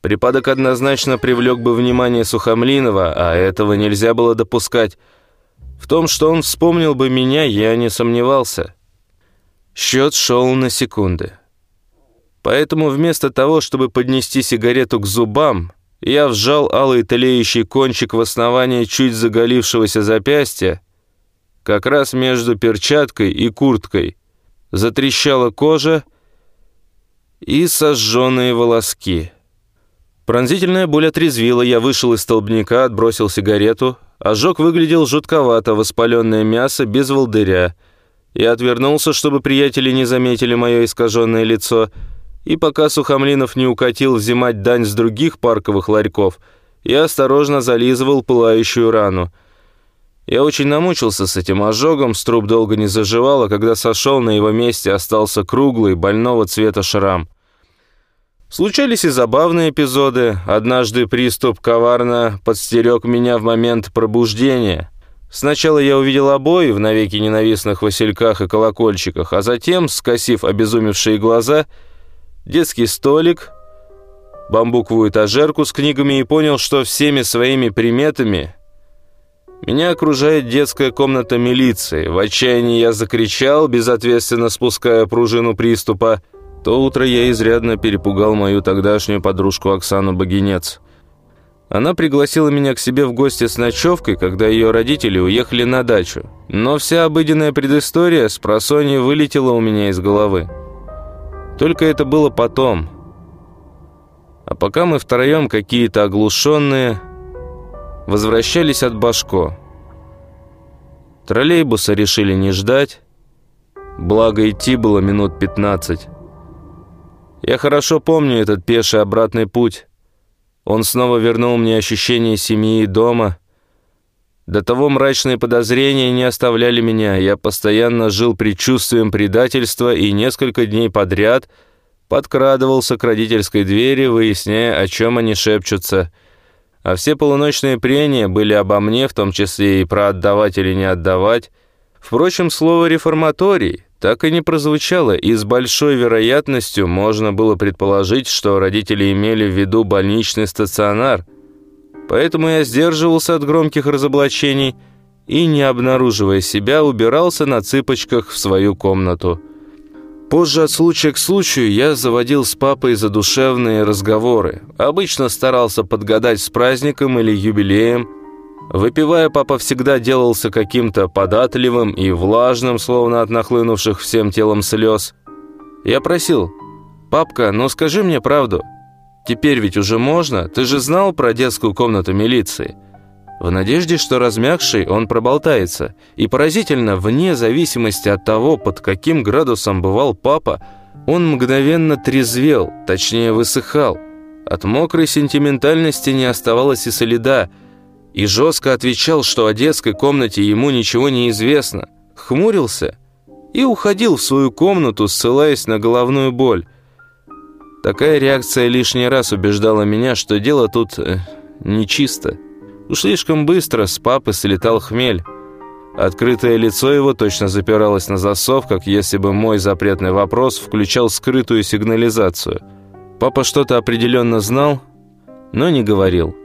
Припадок однозначно привлек бы внимание Сухомлинова, а этого нельзя было допускать. В том, что он вспомнил бы меня, я не сомневался. Счет шел на секунды. Поэтому вместо того, чтобы поднести сигарету к зубам, я вжал алый тлеющий кончик в основание чуть заголившегося запястья, как раз между перчаткой и курткой. Затрещала кожа и сожженные волоски. Пронзительная боль отрезвила, я вышел из столбняка, отбросил сигарету. Ожог выглядел жутковато, воспаленное мясо без волдыря. Я отвернулся, чтобы приятели не заметили мое искаженное лицо — и пока Сухомлинов не укатил взимать дань с других парковых ларьков, я осторожно зализывал пылающую рану. Я очень намучился с этим ожогом, струп долго не заживал, а когда сошел, на его месте остался круглый, больного цвета шрам. Случались и забавные эпизоды. Однажды приступ коварно подстерег меня в момент пробуждения. Сначала я увидел обои в навеки ненавистных васильках и колокольчиках, а затем, скосив обезумевшие глаза, детский столик, бамбуковую этажерку с книгами и понял, что всеми своими приметами меня окружает детская комната милиции. В отчаянии я закричал, безответственно спуская пружину приступа. То утро я изрядно перепугал мою тогдашнюю подружку Оксану Богинец. Она пригласила меня к себе в гости с ночевкой, когда ее родители уехали на дачу. Но вся обыденная предыстория с просонья вылетела у меня из головы. Только это было потом. А пока мы втроем какие-то оглушенные возвращались от Башко. Троллейбуса решили не ждать, благо идти было минут 15. Я хорошо помню этот пеший обратный путь. Он снова вернул мне ощущение семьи и дома. До того мрачные подозрения не оставляли меня. Я постоянно жил предчувствием предательства и несколько дней подряд подкрадывался к родительской двери, выясняя, о чем они шепчутся. А все полуночные прения были обо мне, в том числе и про отдавать или не отдавать. Впрочем, слово «реформаторий» так и не прозвучало, и с большой вероятностью можно было предположить, что родители имели в виду больничный стационар. Поэтому я сдерживался от громких разоблачений и, не обнаруживая себя, убирался на цыпочках в свою комнату. Позже от случая к случаю я заводил с папой задушевные разговоры. Обычно старался подгадать с праздником или юбилеем, Выпивая, папа всегда делался каким-то податливым и влажным, словно от нахлынувших всем телом слез. Я просил, «Папка, ну скажи мне правду. Теперь ведь уже можно, ты же знал про детскую комнату милиции». В надежде, что размягший он проболтается. И поразительно, вне зависимости от того, под каким градусом бывал папа, он мгновенно трезвел, точнее высыхал. От мокрой сентиментальности не оставалось и следа, и жестко отвечал, что о детской комнате ему ничего не известно, хмурился и уходил в свою комнату, ссылаясь на головную боль. Такая реакция лишний раз убеждала меня, что дело тут э, нечисто. Уж слишком быстро с папы слетал хмель. Открытое лицо его точно запиралось на засов, как если бы мой запретный вопрос включал скрытую сигнализацию. Папа что-то определенно знал, но не говорил.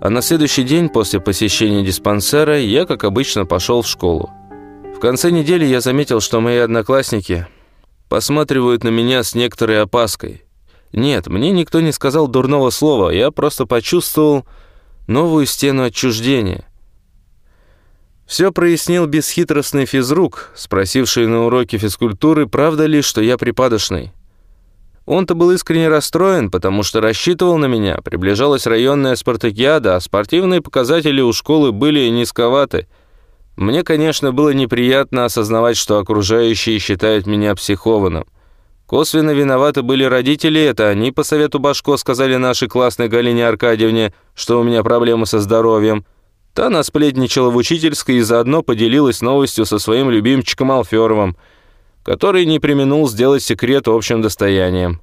А на следующий день после посещения диспансера я, как обычно, пошел в школу. В конце недели я заметил, что мои одноклассники посматривают на меня с некоторой опаской. Нет, мне никто не сказал дурного слова, я просто почувствовал новую стену отчуждения. Все прояснил бесхитростный физрук, спросивший на уроке физкультуры, правда ли, что я припадочный. Он-то был искренне расстроен, потому что рассчитывал на меня. Приближалась районная спартакиада, а спортивные показатели у школы были низковаты. Мне, конечно, было неприятно осознавать, что окружающие считают меня психованным. Косвенно виноваты были родители, это они по совету Башко сказали нашей классной Галине Аркадьевне, что у меня проблемы со здоровьем. Та насплетничала в учительской и заодно поделилась новостью со своим любимчиком Алферовым – который не применул сделать секрет общим достоянием.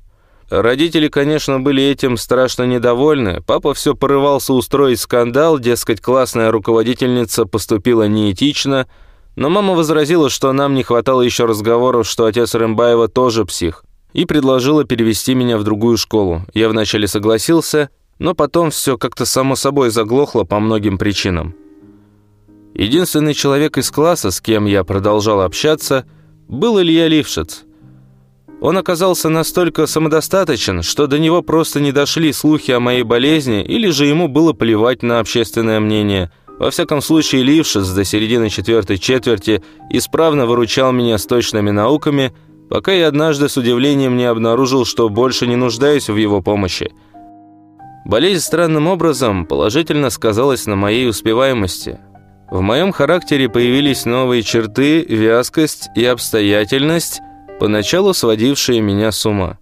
Родители, конечно, были этим страшно недовольны. Папа все порывался устроить скандал, дескать, классная руководительница поступила неэтично, но мама возразила, что нам не хватало еще разговоров, что отец Рымбаева тоже псих, и предложила перевести меня в другую школу. Я вначале согласился, но потом все как-то само собой заглохло по многим причинам. Единственный человек из класса, с кем я продолжал общаться – был Илья Лившиц. Он оказался настолько самодостаточен, что до него просто не дошли слухи о моей болезни, или же ему было плевать на общественное мнение. Во всяком случае, Лившиц до середины четвертой четверти исправно выручал меня с точными науками, пока я однажды с удивлением не обнаружил, что больше не нуждаюсь в его помощи. Болезнь странным образом положительно сказалась на моей успеваемости – в моем характере появились новые черты, вязкость и обстоятельность, поначалу сводившие меня с ума.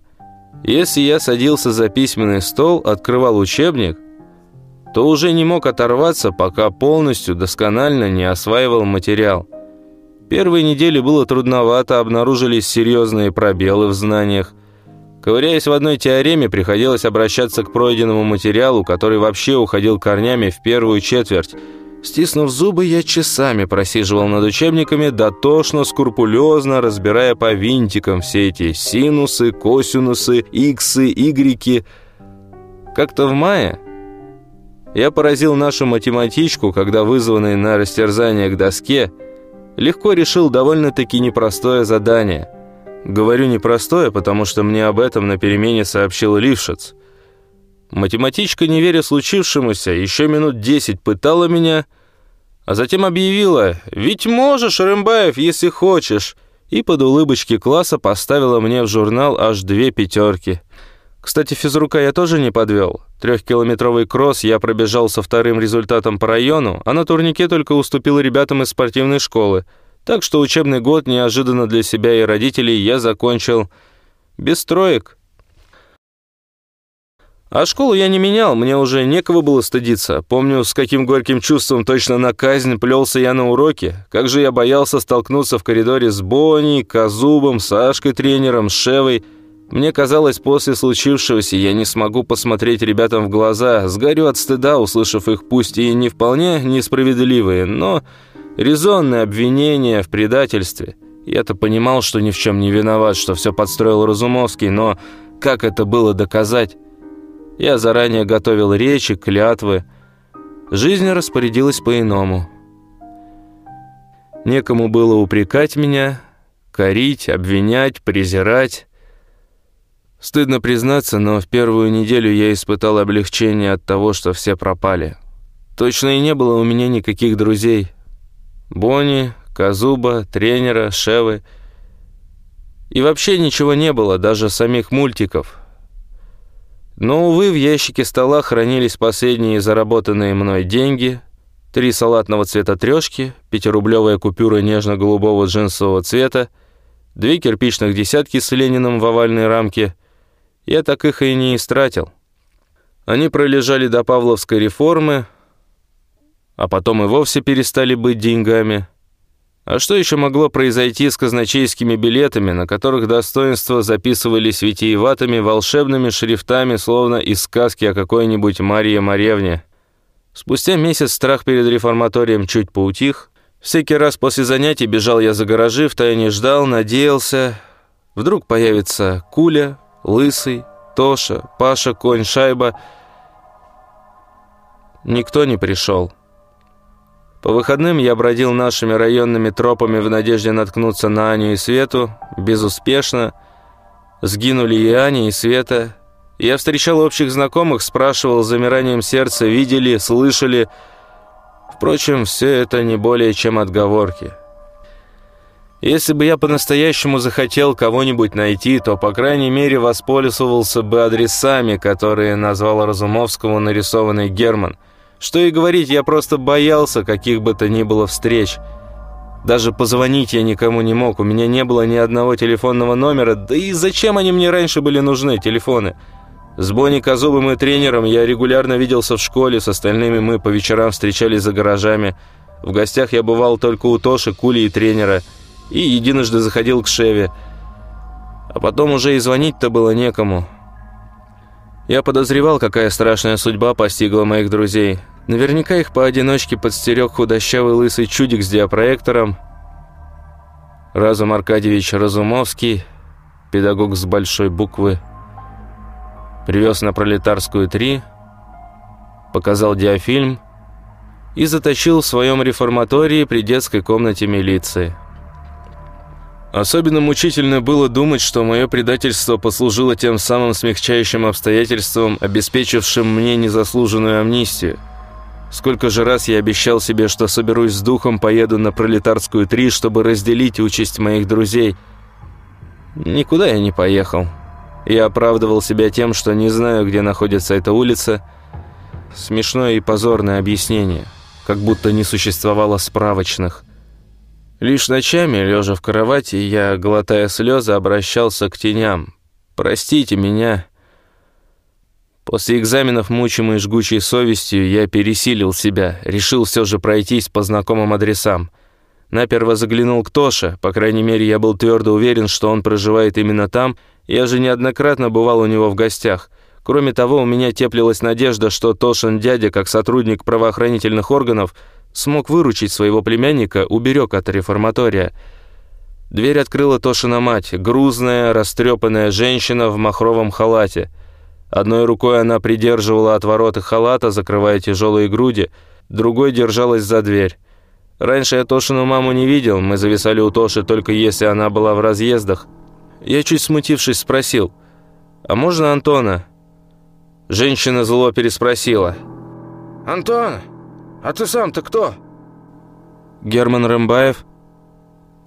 Если я садился за письменный стол, открывал учебник, то уже не мог оторваться, пока полностью досконально не осваивал материал. Первые недели было трудновато, обнаружились серьезные пробелы в знаниях. Ковыряясь в одной теореме, приходилось обращаться к пройденному материалу, который вообще уходил корнями в первую четверть – Стиснув зубы, я часами просиживал над учебниками, дотошно, скрупулезно разбирая по винтикам все эти синусы, косинусы, иксы, игреки. Как-то в мае я поразил нашу математичку, когда вызванный на растерзание к доске, легко решил довольно-таки непростое задание. Говорю непростое, потому что мне об этом на перемене сообщил Лившиц. Математичка, не веря случившемуся, еще минут десять пытала меня, а затем объявила «Ведь можешь, Рымбаев, если хочешь», и под улыбочки класса поставила мне в журнал аж две пятерки. Кстати, физрука я тоже не подвел. Трехкилометровый кросс я пробежал со вторым результатом по району, а на турнике только уступил ребятам из спортивной школы. Так что учебный год неожиданно для себя и родителей я закончил без троек. А школу я не менял, мне уже некого было стыдиться. Помню, с каким горьким чувством точно на казнь плелся я на уроке. Как же я боялся столкнуться в коридоре с Бонни, Казубом, Сашкой тренером, с Шевой. Мне казалось, после случившегося я не смогу посмотреть ребятам в глаза, сгорю от стыда, услышав их пусть и не вполне несправедливые, но резонные обвинения в предательстве. Я-то понимал, что ни в чем не виноват, что все подстроил Разумовский, но как это было доказать? Я заранее готовил речи, клятвы. Жизнь распорядилась по-иному. Некому было упрекать меня, корить, обвинять, презирать. Стыдно признаться, но в первую неделю я испытал облегчение от того, что все пропали. Точно и не было у меня никаких друзей. Бонни, Казуба, тренера, Шевы. И вообще ничего не было, даже самих мультиков. Но, увы, в ящике стола хранились последние заработанные мной деньги, три салатного цвета трешки, пятирублевая купюра нежно-голубого джинсового цвета, две кирпичных десятки с Лениным в овальной рамке. Я так их и не истратил. Они пролежали до Павловской реформы, а потом и вовсе перестали быть деньгами – а что еще могло произойти с казначейскими билетами, на которых достоинства записывались витиеватыми волшебными шрифтами, словно из сказки о какой-нибудь Марье Маревне? Спустя месяц страх перед реформаторием чуть поутих. Всякий раз после занятий бежал я за гаражи, втайне ждал, надеялся. Вдруг появится Куля, Лысый, Тоша, Паша, Конь, Шайба. Никто не пришел. По выходным я бродил нашими районными тропами в надежде наткнуться на Аню и Свету. Безуспешно. Сгинули и Аня, и Света. Я встречал общих знакомых, спрашивал с замиранием сердца, видели, слышали. Впрочем, все это не более чем отговорки. Если бы я по-настоящему захотел кого-нибудь найти, то, по крайней мере, воспользовался бы адресами, которые назвал Разумовскому нарисованный Герман – что и говорить, я просто боялся каких бы то ни было встреч. Даже позвонить я никому не мог, у меня не было ни одного телефонного номера, да и зачем они мне раньше были нужны, телефоны? С Бонни Козубым и тренером я регулярно виделся в школе, с остальными мы по вечерам встречались за гаражами. В гостях я бывал только у Тоши, Кули и тренера, и единожды заходил к Шеве. А потом уже и звонить-то было некому. Я подозревал, какая страшная судьба постигла моих друзей – Наверняка их поодиночке подстерег худощавый лысый чудик с диапроектором. Разум Аркадьевич Разумовский, педагог с большой буквы, привез на Пролетарскую 3, показал диафильм и затащил в своем реформатории при детской комнате милиции. Особенно мучительно было думать, что мое предательство послужило тем самым смягчающим обстоятельством, обеспечившим мне незаслуженную амнистию. Сколько же раз я обещал себе, что соберусь с духом, поеду на Пролетарскую 3, чтобы разделить участь моих друзей. Никуда я не поехал. Я оправдывал себя тем, что не знаю, где находится эта улица. Смешное и позорное объяснение, как будто не существовало справочных. Лишь ночами, лежа в кровати, я, глотая слезы, обращался к теням. «Простите меня». После экзаменов, мучимый жгучей совестью, я пересилил себя, решил все же пройтись по знакомым адресам. Наперво заглянул к Тоше, по крайней мере, я был твердо уверен, что он проживает именно там, я же неоднократно бывал у него в гостях. Кроме того, у меня теплилась надежда, что Тошин дядя, как сотрудник правоохранительных органов, смог выручить своего племянника, уберег от реформатория. Дверь открыла Тошина мать, грузная, растрепанная женщина в махровом халате – Одной рукой она придерживала отвороты халата, закрывая тяжелые груди, другой держалась за дверь. Раньше я Тошину маму не видел, мы зависали у Тоши только если она была в разъездах. Я чуть смутившись спросил, «А можно Антона?» Женщина зло переспросила. «Антон, а ты сам-то кто?» «Герман Рымбаев».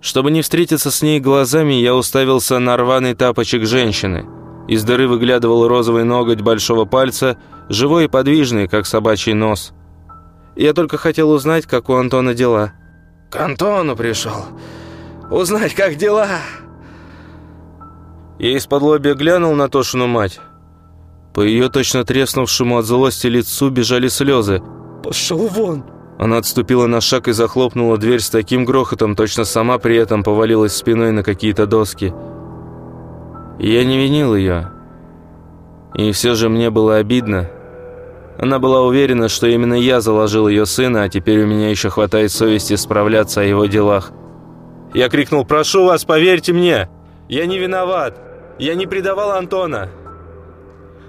Чтобы не встретиться с ней глазами, я уставился на рваный тапочек женщины – из дыры выглядывал розовый ноготь большого пальца, живой и подвижный, как собачий нос. Я только хотел узнать, как у Антона дела. «К Антону пришел. Узнать, как дела?» Я из-под лобья глянул на Тошину мать. По ее точно треснувшему от злости лицу бежали слезы. «Пошел вон!» Она отступила на шаг и захлопнула дверь с таким грохотом, точно сама при этом повалилась спиной на какие-то доски. Я не винил ее. И все же мне было обидно. Она была уверена, что именно я заложил ее сына, а теперь у меня еще хватает совести справляться о его делах. Я крикнул «Прошу вас, поверьте мне! Я не виноват! Я не предавал Антона!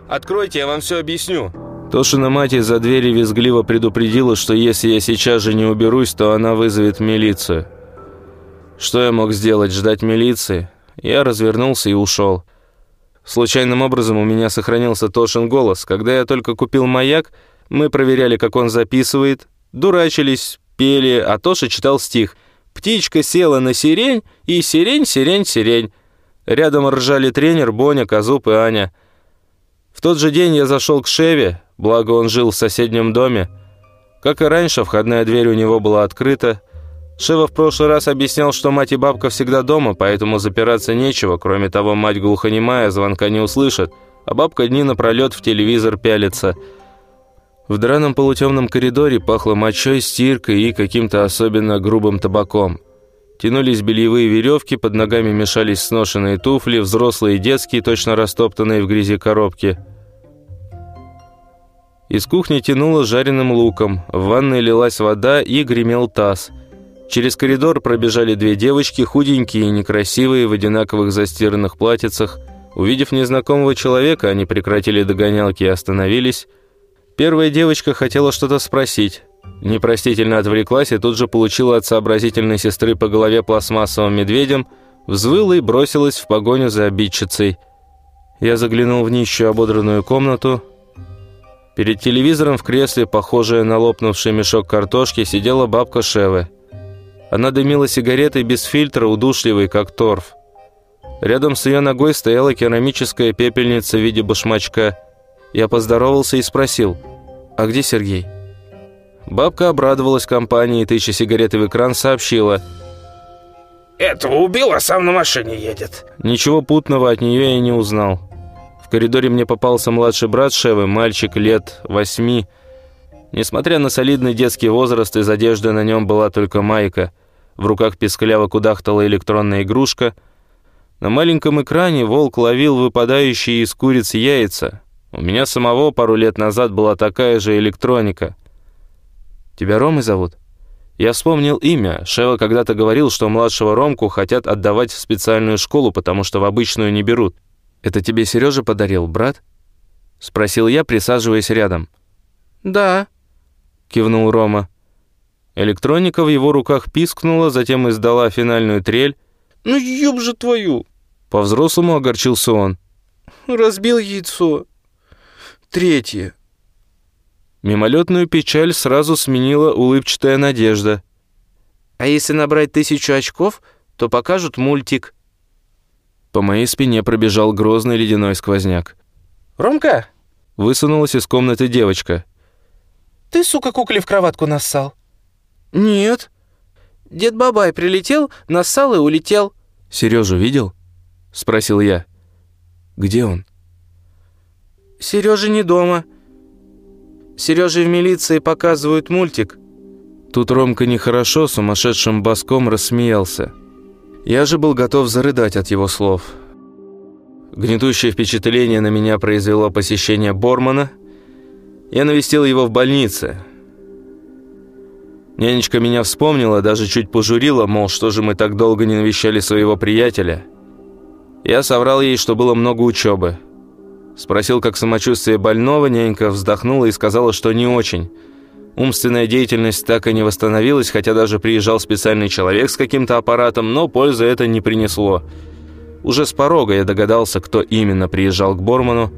Откройте, я вам все объясню!» Тошина мать из-за двери визгливо предупредила, что если я сейчас же не уберусь, то она вызовет милицию. Что я мог сделать, ждать милиции? Я развернулся и ушел. Случайным образом у меня сохранился Тошин голос. Когда я только купил маяк, мы проверяли, как он записывает, дурачились, пели, а Тоша читал стих «Птичка села на сирень, и сирень, сирень, сирень». Рядом ржали тренер, Боня, Казуп и Аня. В тот же день я зашел к Шеве, благо он жил в соседнем доме. Как и раньше, входная дверь у него была открыта. Шева в прошлый раз объяснял, что мать и бабка всегда дома, поэтому запираться нечего. Кроме того, мать глухонемая, звонка не услышит, а бабка дни напролет в телевизор пялится. В драном полутемном коридоре пахло мочой, стиркой и каким-то особенно грубым табаком. Тянулись бельевые веревки, под ногами мешались сношенные туфли, взрослые и детские, точно растоптанные в грязи коробки – из кухни тянуло жареным луком, в ванной лилась вода и гремел таз. Через коридор пробежали две девочки, худенькие и некрасивые, в одинаковых застиранных платьицах. Увидев незнакомого человека, они прекратили догонялки и остановились. Первая девочка хотела что-то спросить. Непростительно отвлеклась и тут же получила от сообразительной сестры по голове пластмассовым медведем, взвыла и бросилась в погоню за обидчицей. Я заглянул в нищую ободранную комнату – Перед телевизором в кресле, похожее на лопнувший мешок картошки, сидела бабка Шевы. Она дымила сигаретой без фильтра, удушливой, как торф. Рядом с ее ногой стояла керамическая пепельница в виде башмачка. Я поздоровался и спросил, «А где Сергей?» Бабка обрадовалась компании, тыча сигареты в экран, сообщила, «Этого убил, а сам на машине едет». Ничего путного от нее я не узнал. В коридоре мне попался младший брат Шевы, мальчик лет восьми. Несмотря на солидный детский возраст, из одежды на нем была только майка. В руках пескляво кудахтала электронная игрушка. На маленьком экране волк ловил выпадающие из куриц яйца. У меня самого пару лет назад была такая же электроника. «Тебя Ромой зовут?» Я вспомнил имя. Шева когда-то говорил, что младшего Ромку хотят отдавать в специальную школу, потому что в обычную не берут. «Это тебе Сережа подарил, брат?» — спросил я, присаживаясь рядом. «Да», — кивнул Рома. Электроника в его руках пискнула, затем издала финальную трель. «Ну ёб же твою!» По-взрослому огорчился он. «Разбил яйцо. Третье». Мимолетную печаль сразу сменила улыбчатая надежда. «А если набрать тысячу очков, то покажут мультик», по моей спине пробежал грозный ледяной сквозняк. «Ромка!» Высунулась из комнаты девочка. «Ты, сука, кукле в кроватку нассал?» «Нет». «Дед Бабай прилетел, нассал и улетел». «Сережу видел?» Спросил я. «Где он?» «Сережа не дома. Сереже в милиции показывают мультик». Тут Ромка нехорошо сумасшедшим боском рассмеялся. Я же был готов зарыдать от его слов. Гнетущее впечатление на меня произвело посещение Бормана. Я навестил его в больнице. Нянечка меня вспомнила, даже чуть пожурила, мол, что же мы так долго не навещали своего приятеля. Я соврал ей, что было много учебы. Спросил, как самочувствие больного, нянька вздохнула и сказала, что не очень – Умственная деятельность так и не восстановилась, хотя даже приезжал специальный человек с каким-то аппаратом, но пользы это не принесло. Уже с порога я догадался, кто именно приезжал к Борману.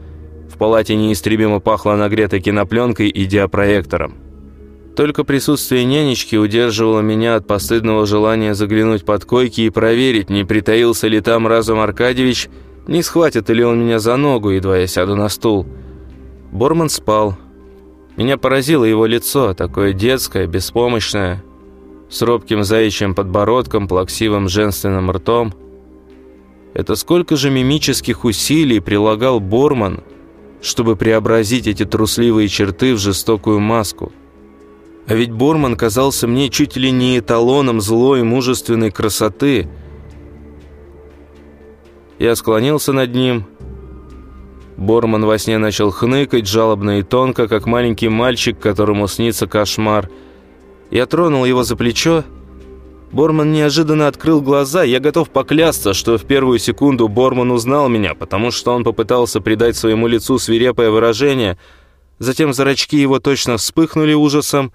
В палате неистребимо пахло нагретой кинопленкой и диапроектором. Только присутствие нянечки удерживало меня от постыдного желания заглянуть под койки и проверить, не притаился ли там Разум Аркадьевич, не схватит ли он меня за ногу, едва я сяду на стул. Борман спал. Меня поразило его лицо, такое детское, беспомощное, с робким заячьим подбородком, плаксивым женственным ртом. Это сколько же мимических усилий прилагал Борман, чтобы преобразить эти трусливые черты в жестокую маску. А ведь Борман казался мне чуть ли не эталоном злой мужественной красоты. Я склонился над ним. Борман во сне начал хныкать жалобно и тонко, как маленький мальчик, которому снится кошмар. Я тронул его за плечо. Борман неожиданно открыл глаза. Я готов поклясться, что в первую секунду Борман узнал меня, потому что он попытался придать своему лицу свирепое выражение. Затем зрачки его точно вспыхнули ужасом,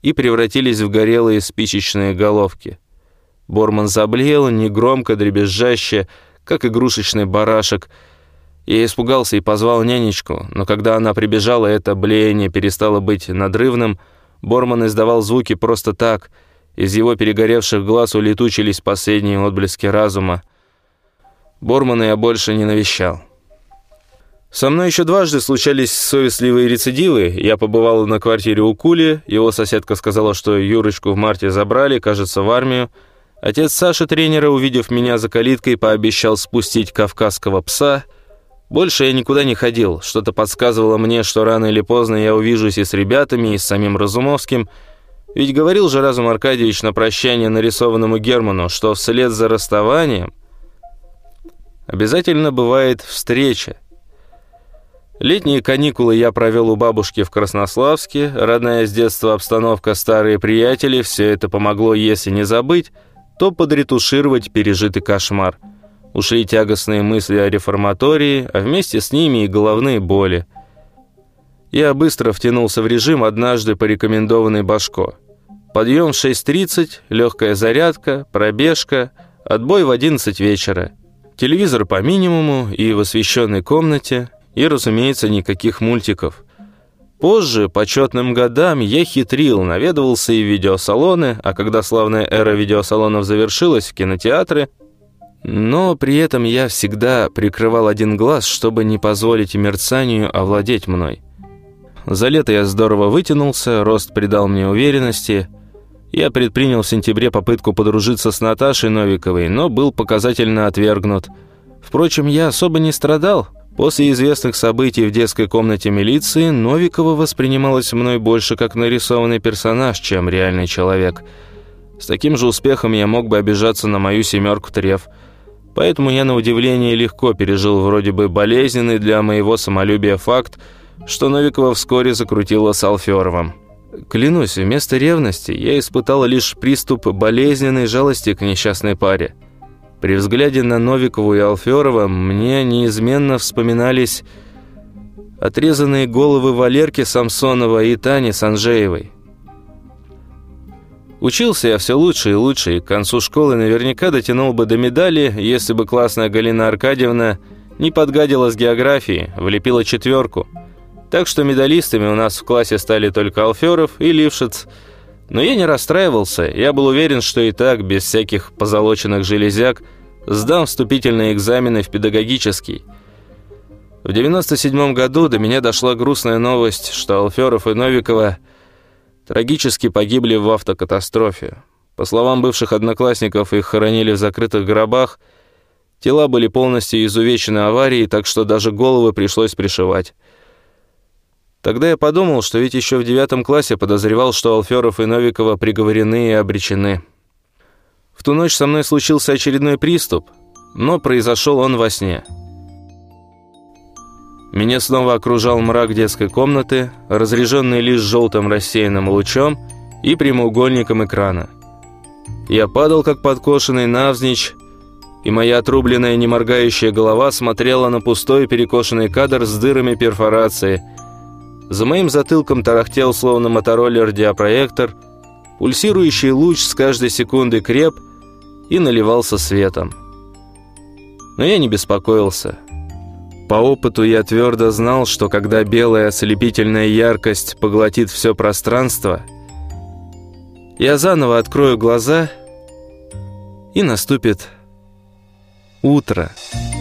и превратились в горелые спичечные головки. Борман заблеял, негромко, дребезжаще, как игрушечный барашек. Я испугался и позвал нянечку, но когда она прибежала, это блеяние перестало быть надрывным. Борман издавал звуки просто так. Из его перегоревших глаз улетучились последние отблески разума. Бормана я больше не навещал. Со мной еще дважды случались совестливые рецидивы. Я побывал на квартире у Кули, его соседка сказала, что Юрочку в марте забрали, кажется, в армию. Отец Саши, тренера, увидев меня за калиткой, пообещал спустить кавказского пса. Больше я никуда не ходил. Что-то подсказывало мне, что рано или поздно я увижусь и с ребятами, и с самим Разумовским. Ведь говорил же Разум Аркадьевич на прощание нарисованному Герману, что вслед за расставанием обязательно бывает встреча. Летние каникулы я провел у бабушки в Краснославске, родная с детства обстановка, старые приятели, все это помогло, если не забыть, то подретушировать пережитый кошмар. Ушли тягостные мысли о реформатории, а вместе с ними и головные боли. Я быстро втянулся в режим, однажды порекомендованный Башко. Подъем в 6.30, легкая зарядка, пробежка, отбой в 11 вечера. Телевизор по минимуму и в освещенной комнате – и, разумеется, никаких мультиков. Позже, по четным годам, я хитрил, наведывался и в видеосалоны, а когда славная эра видеосалонов завершилась, в кинотеатры, но при этом я всегда прикрывал один глаз, чтобы не позволить мерцанию овладеть мной. За лето я здорово вытянулся, рост придал мне уверенности. Я предпринял в сентябре попытку подружиться с Наташей Новиковой, но был показательно отвергнут. Впрочем, я особо не страдал. После известных событий в детской комнате милиции Новикова воспринималась мной больше как нарисованный персонаж, чем реальный человек. С таким же успехом я мог бы обижаться на мою семерку треф. Поэтому я на удивление легко пережил вроде бы болезненный для моего самолюбия факт, что Новикова вскоре закрутила с Алферовым. Клянусь, вместо ревности я испытала лишь приступ болезненной жалости к несчастной паре. При взгляде на Новикову и Алферова мне неизменно вспоминались отрезанные головы Валерки Самсонова и Тани Санжеевой. Учился я все лучше и лучше, и к концу школы наверняка дотянул бы до медали, если бы классная Галина Аркадьевна не подгадила с географией, влепила четверку. Так что медалистами у нас в классе стали только Алферов и Лившиц – но я не расстраивался, я был уверен, что и так, без всяких позолоченных железяк, сдам вступительные экзамены в педагогический. В 97 году до меня дошла грустная новость, что Алферов и Новикова трагически погибли в автокатастрофе. По словам бывших одноклассников, их хоронили в закрытых гробах, тела были полностью изувечены аварией, так что даже головы пришлось пришивать. Тогда я подумал, что ведь еще в девятом классе подозревал, что Алферов и Новикова приговорены и обречены. В ту ночь со мной случился очередной приступ, но произошел он во сне. Меня снова окружал мрак детской комнаты, разряженный лишь желтым рассеянным лучом и прямоугольником экрана. Я падал, как подкошенный навзничь, и моя отрубленная неморгающая голова смотрела на пустой перекошенный кадр с дырами перфорации – за моим затылком тарахтел, словно мотороллер-диапроектор. Пульсирующий луч с каждой секунды креп и наливался светом. Но я не беспокоился. По опыту я твердо знал, что когда белая ослепительная яркость поглотит все пространство, я заново открою глаза, и наступит утро. «Утро».